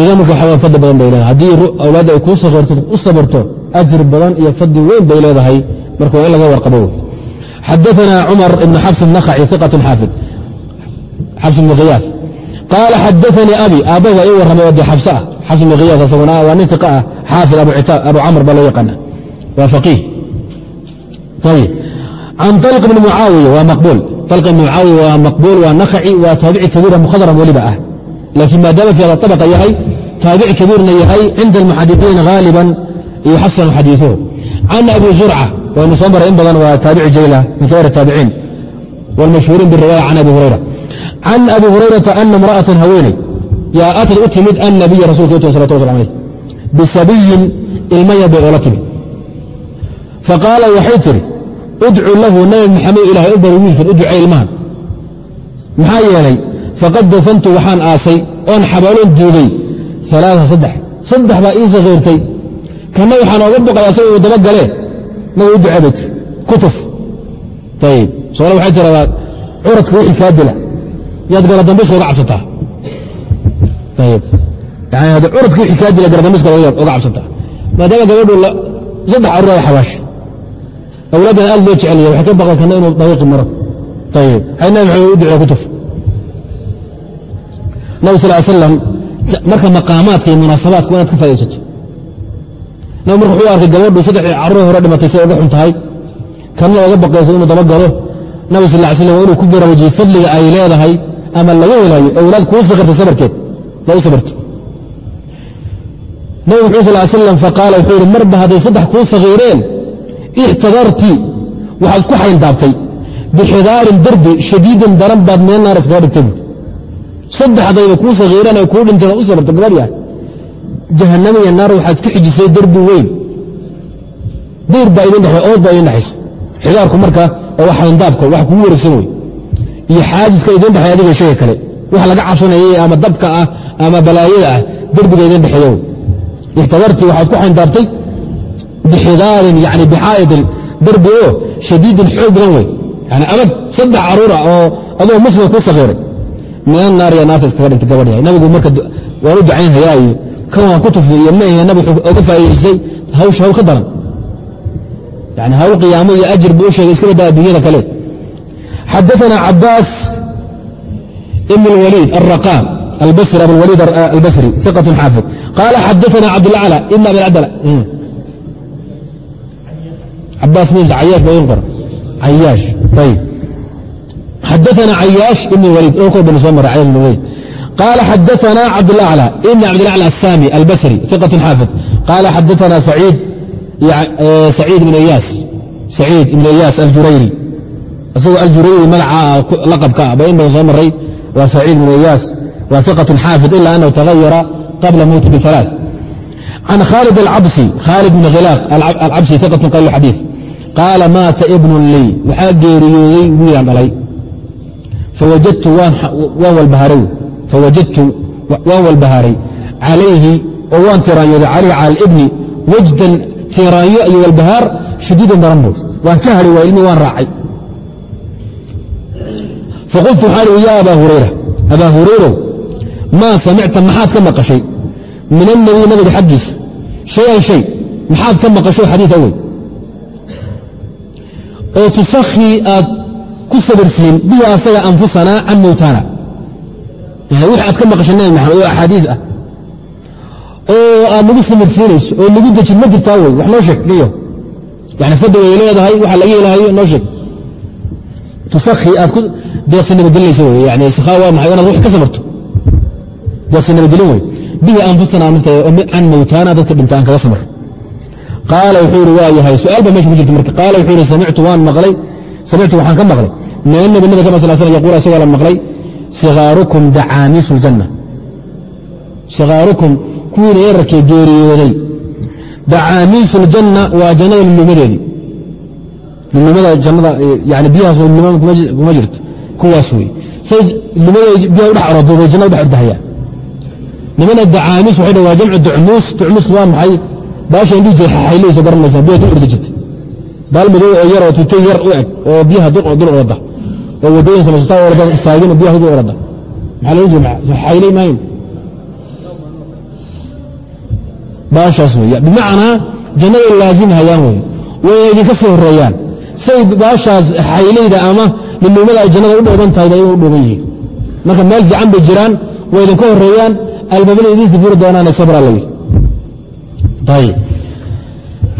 Idan marka waxaa fadli badan bay leedahay. Haddii awlaadda ay kuu sakhirto u sabarto ajri badan iyo fadli weyn bay leedahay marka waa in laga warqabo xadaثna cumar ibn xafs النkhaci iqaة xaafid xafs ibn khiyaas qaala xadaثanii abi aabba waa ii warramay oo dee xabs ah xafs ibn khiyaas asaguna waa nin iqa ah xaafid abu camr baa loo yaqaana waa faqiih ayib can طalq bn mucaawiya waa maqbuul طalq ibn mucaawiya waa maqbuul waa nakhaci waa taabici kabiira mukhadram weliba ah laakiin maadaama fi hada طabqa yahay taabici kabiirna yahay cinda almuxadisiin haaliban yuxasanu xadiiثuhu can abi zurca waynu soo maray in badan waa taabici jayla min kabir taabiciin wlmashhuuriin biriwaaya can abi hurayra can abi hurayrata ana imra'atan haweeney yaa atad u timid annabiya rasulka utimi salawatu wasl alayh bisabiyin ilma yar bay oola timid faqaala waxay tihi udcu lahu nabi maxamed ilahay u bari wiilkan u ducee ilmahan maxaa yeelay faqad dafantu waxaan aasay oon xabaaloon duugay alaaa saddex saddex baa ii saqiirtay kana waxaan ooga boqay asaga uu daba galee nabi u ducee bay tiri kutuf ayib soole waxay tiradaa curadka wixii kaa dila yaad garadambiska oga cabsataa. Ayib yani curadka wixii kaa dila garadambiska oga cabsataa. Maadaama gabadhu saddex carur ay awlaaddan aad loo jecelaya waxay ka baqan kana inuu dariiqi maro. Ayib hay nabi u ducee kutuf nabi sal slam marka maqaamaadka iyo munaasabaadka waa inaad ka faa'idaysato nabi marka wuxuu arkay gabadhu saddexdii carruur hore dhimatay say uga xun tahay kana oga baqayso inuu dabagalo nabi sal ly slam waa inuu ku baraarujiyey fadliga ay leedahay ama laga helaayo awlaad kuu sakirtay sabarkeed. Baa u sabarto. Nabi muxuu sal slam faqaala wuxuu yihi marba hadday saddex kuu sakiireen ixtadartii waxaad ku xayndaabtay bixidaarin derbi shadiidin daran baad meel naar iskaga dhigtay saddex haddayba kuu sakiireen ay kuu dhinteen u sabarto gabadh yahay jahanama iyo naar waxaad iska xijisay derbi weyn. Diir baa idin dhexe ood baa idin dhexaysa xidaarku marka oo xayndaabka wax kugu wareegsan wey iyo xaajiska idin dhexey adiga shayga kale. Wax laga cabsanayay ama dabka ah ama balaayada ah derbiga idin dhexeeya wey ixtadartii waxaad ku xayndaabtay bixidaarin yani bixaa'idin derbi oo shadiidin xoog badan wey yani adag saddex caruura oo adoo muslima kuu sakiiray mina naar iyo naarta iskaga dhintay gabadh nabigu marka waan u ducayn hayaa iyo kan waan ku tufnay iyo ma ahe nabig oga faa'idaystay hawsh hawl ka daran yani hawl qiyaamo iyo ajir buu u sheegay iska badaa adduunyada kale xadaثna cabaas ibn اlwaliid الraqam albasri abulwaliid albasri iqaة xaafid qaala xadaثna cabdاlaclى ibn abi cadl cabaas m cayaash ba in qor cayaash ayb xadaثna cayaaش ibn waliid oo kor banu soo maray cayaash ibn waliid قال xdثna cبدالأعلى بن cبدالأعلى السامي البsري ثقة xاaفظ قال xdثna سعيid بن إyاس سعيid بن إyاس الjurayري isagoo aljurayri magaca laqبka ba in badan soo maray waa سعيid بن إyاس waa ثقة xاaفظ إلا أنه تغير قبل موت بثلاث عن khالد الcبسي khالد بن khلاq الcبسي ثقة qل xadيiث قاaل mاata بن lي waxaa geeriyooday wiilaan dhalay fawajadtu waan walbaharay fawajadtu waan walbahaaray calayhi oo waan tiraanyooday calayhi cala alibni wajdan tiraanyo iyo walbahaar shadiidan daran buud waan ka hadhay waa ilmi waan raacay faqultu waxaan ihi yaa abaa hurayra abaa hurayrow maa samicta maxaad ka maqashay min annabiy nabiga xaggiisa shay-an shay maxaad ka maqasho xadiid awey oo tusakhii aad ku sabirsiin bihi asaga anfusanaa can mowtaana wix aad ka maqashay nabi maxamed oo axaadiis ah. Oo aad nagu samirsiinayso oo nagu dejin ma jirtaa wey wax noo sheeg niyo yani fadli way leedahay waxa laga helahayo noo sheeg. Tusakhii aad ku deeqsi nabadgelinayso wey yani sakhaa waa maxay inaad wax ka samarto deeqsi nabadgelin wey bihi oo can mowtaana dadka dhinta aan kaga samar. Qaala wuxuu ihi waa yahay su'aal baa meesha ku jirta marka. Qaala wuxuu ihi samictu waan maqlay. Samictu waxaan ka maqlay. Min annabi nabi kama sal slam yaquul isagoo la maqlay sikaarukum dacaamiisu ljanna sikaarukum kuwiina yararkee geeriyooday dacaamiisu ljanna waa jannada lulumadeedii lulumada jannada yani biyahaas luluma kuma jirto. Kuwaas wey say lumada biyaha udhex oroodo bay jannada udhex ordahayaan nimana dacaamiis waxay dhan waa jamcu ducmuus. Ducmuus waa maxay? Baasha indhihi jira xayleyso garanaysaa biyaha dul ordi jirta baal madow oo yar oo tutay yar u eg oo biyaha dul orada oo wadooyin samaysataa orada istaagin biyaha dul orada maxaa loo jeeda xayley maayn baashaas wey bimacnaa jannaday laazimhayaan wey wayna idinka sii horeeyaan say baashaas xaylayda ama luluumada ay jannada u dhooban tahay bay u dhooban yihiin. Marka meel fiican bay jiraan way idinka horeeyaan albaabada idiinsi furi doonaane sabra la yidhi. Ayb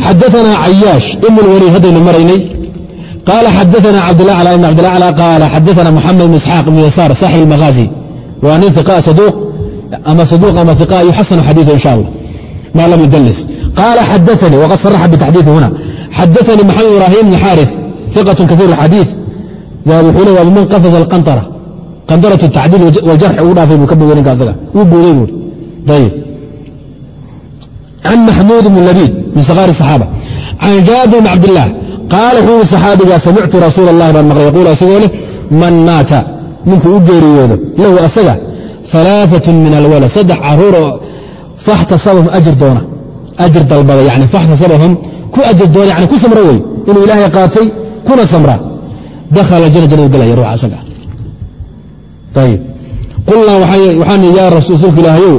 xadaana cayaash ibn اlwaliid haddaynu maraynay qaala xadaana cabdlah cla ibn abdillah cla qaala xadaana moxamed ibn isxaaq ibn yasaar saaxib اlmaghaazi waa nin iqa saduuq ama saduuq ama iqa yuxasanu xadiiثu in sha allah ma lam yudalis qaala xadaanii waqad saraxa bitaxdiiثi huna xadaanii maxamed ibrahim bn xaariث iqaة kaثيir اxadiiث wuxuu le waa biman qafada اlqanطara qanطaraة الtacdiil wاljarxi ugu dhaafay buu ka bogay ninka asaga wuu booday buuri ayb can maxmuud bn labiid min sakaar الصaxaabة can jaabir bn cabdiلlah qaala wuxuui saxaabigaa samictu rasuul allahi baan maqlay yaquul asagoo leh man maata ninkuu u geeriyoodo lahu asaga alaaatun min alwalad saddex caruuroo faxtasabahum ajir doona ajir dalbada yani faxtasabahum ku ajir doona yani ku samro wey inuu ilaahay qaatay kuna samra dakhala jana janadu gelaya ruux asaga ayib qulnaa waxaan yaa rasuulka ilaahayow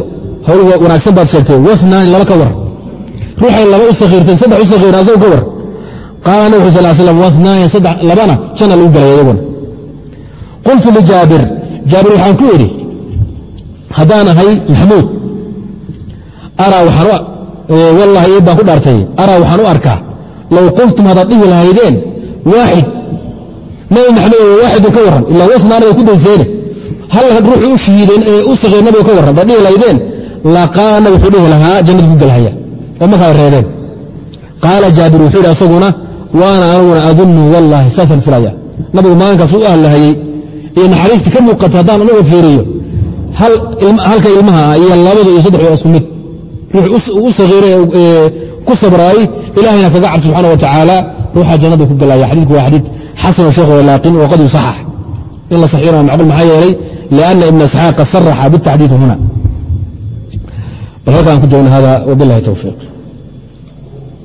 hawl wanaagsan baad sheegtay wasnaani laba ka war ruuxay laba u saddex u sakhiiran ka war qaala nabig sal labana janna lagu gelaya iyaguna qultu lijaabir jaabir waxaan ku idhi haddaan ahay waxaan wallahi ii baan ku dhaartay araa waxaan u arkaa low qultum haddaad dhihi lahaydeen waaxid nabi maxamed waaxidun ka warran ilaa wasnaana bay ku dayseene hal ruuxu u shahiideen ee u sakhiir nabiga ka warran haddaad dhihi lahaydeen laqaala nabig wuxuu dhihi lahaa jannadu ku gelhaya oo markaa reebeen qaala jaabir wuxuu yidhi asaguna waana aniguna adunnu wallaahi saasaan filaya nabigu maalinkaas u ahlahayey iyo naxariistii ka muuqata haddaan anaga fiiriyo. Halka ilmaha ah iyo labadu iyo saddex isku mid. Ruux u sakhiiray ee ku sabraayey ilahayna kaga cabsi subxana wa tacaala ruuxaa jannadu ku gelaya xadiidku waa xadiid xasan sheekh laakin waqad yusaxax in la saxiirana macquul maxaa yeelay lianna ibna isxaaqa saraxa bitaxdiid huna. Halkaan ku joogna hada wabilahi towfiiq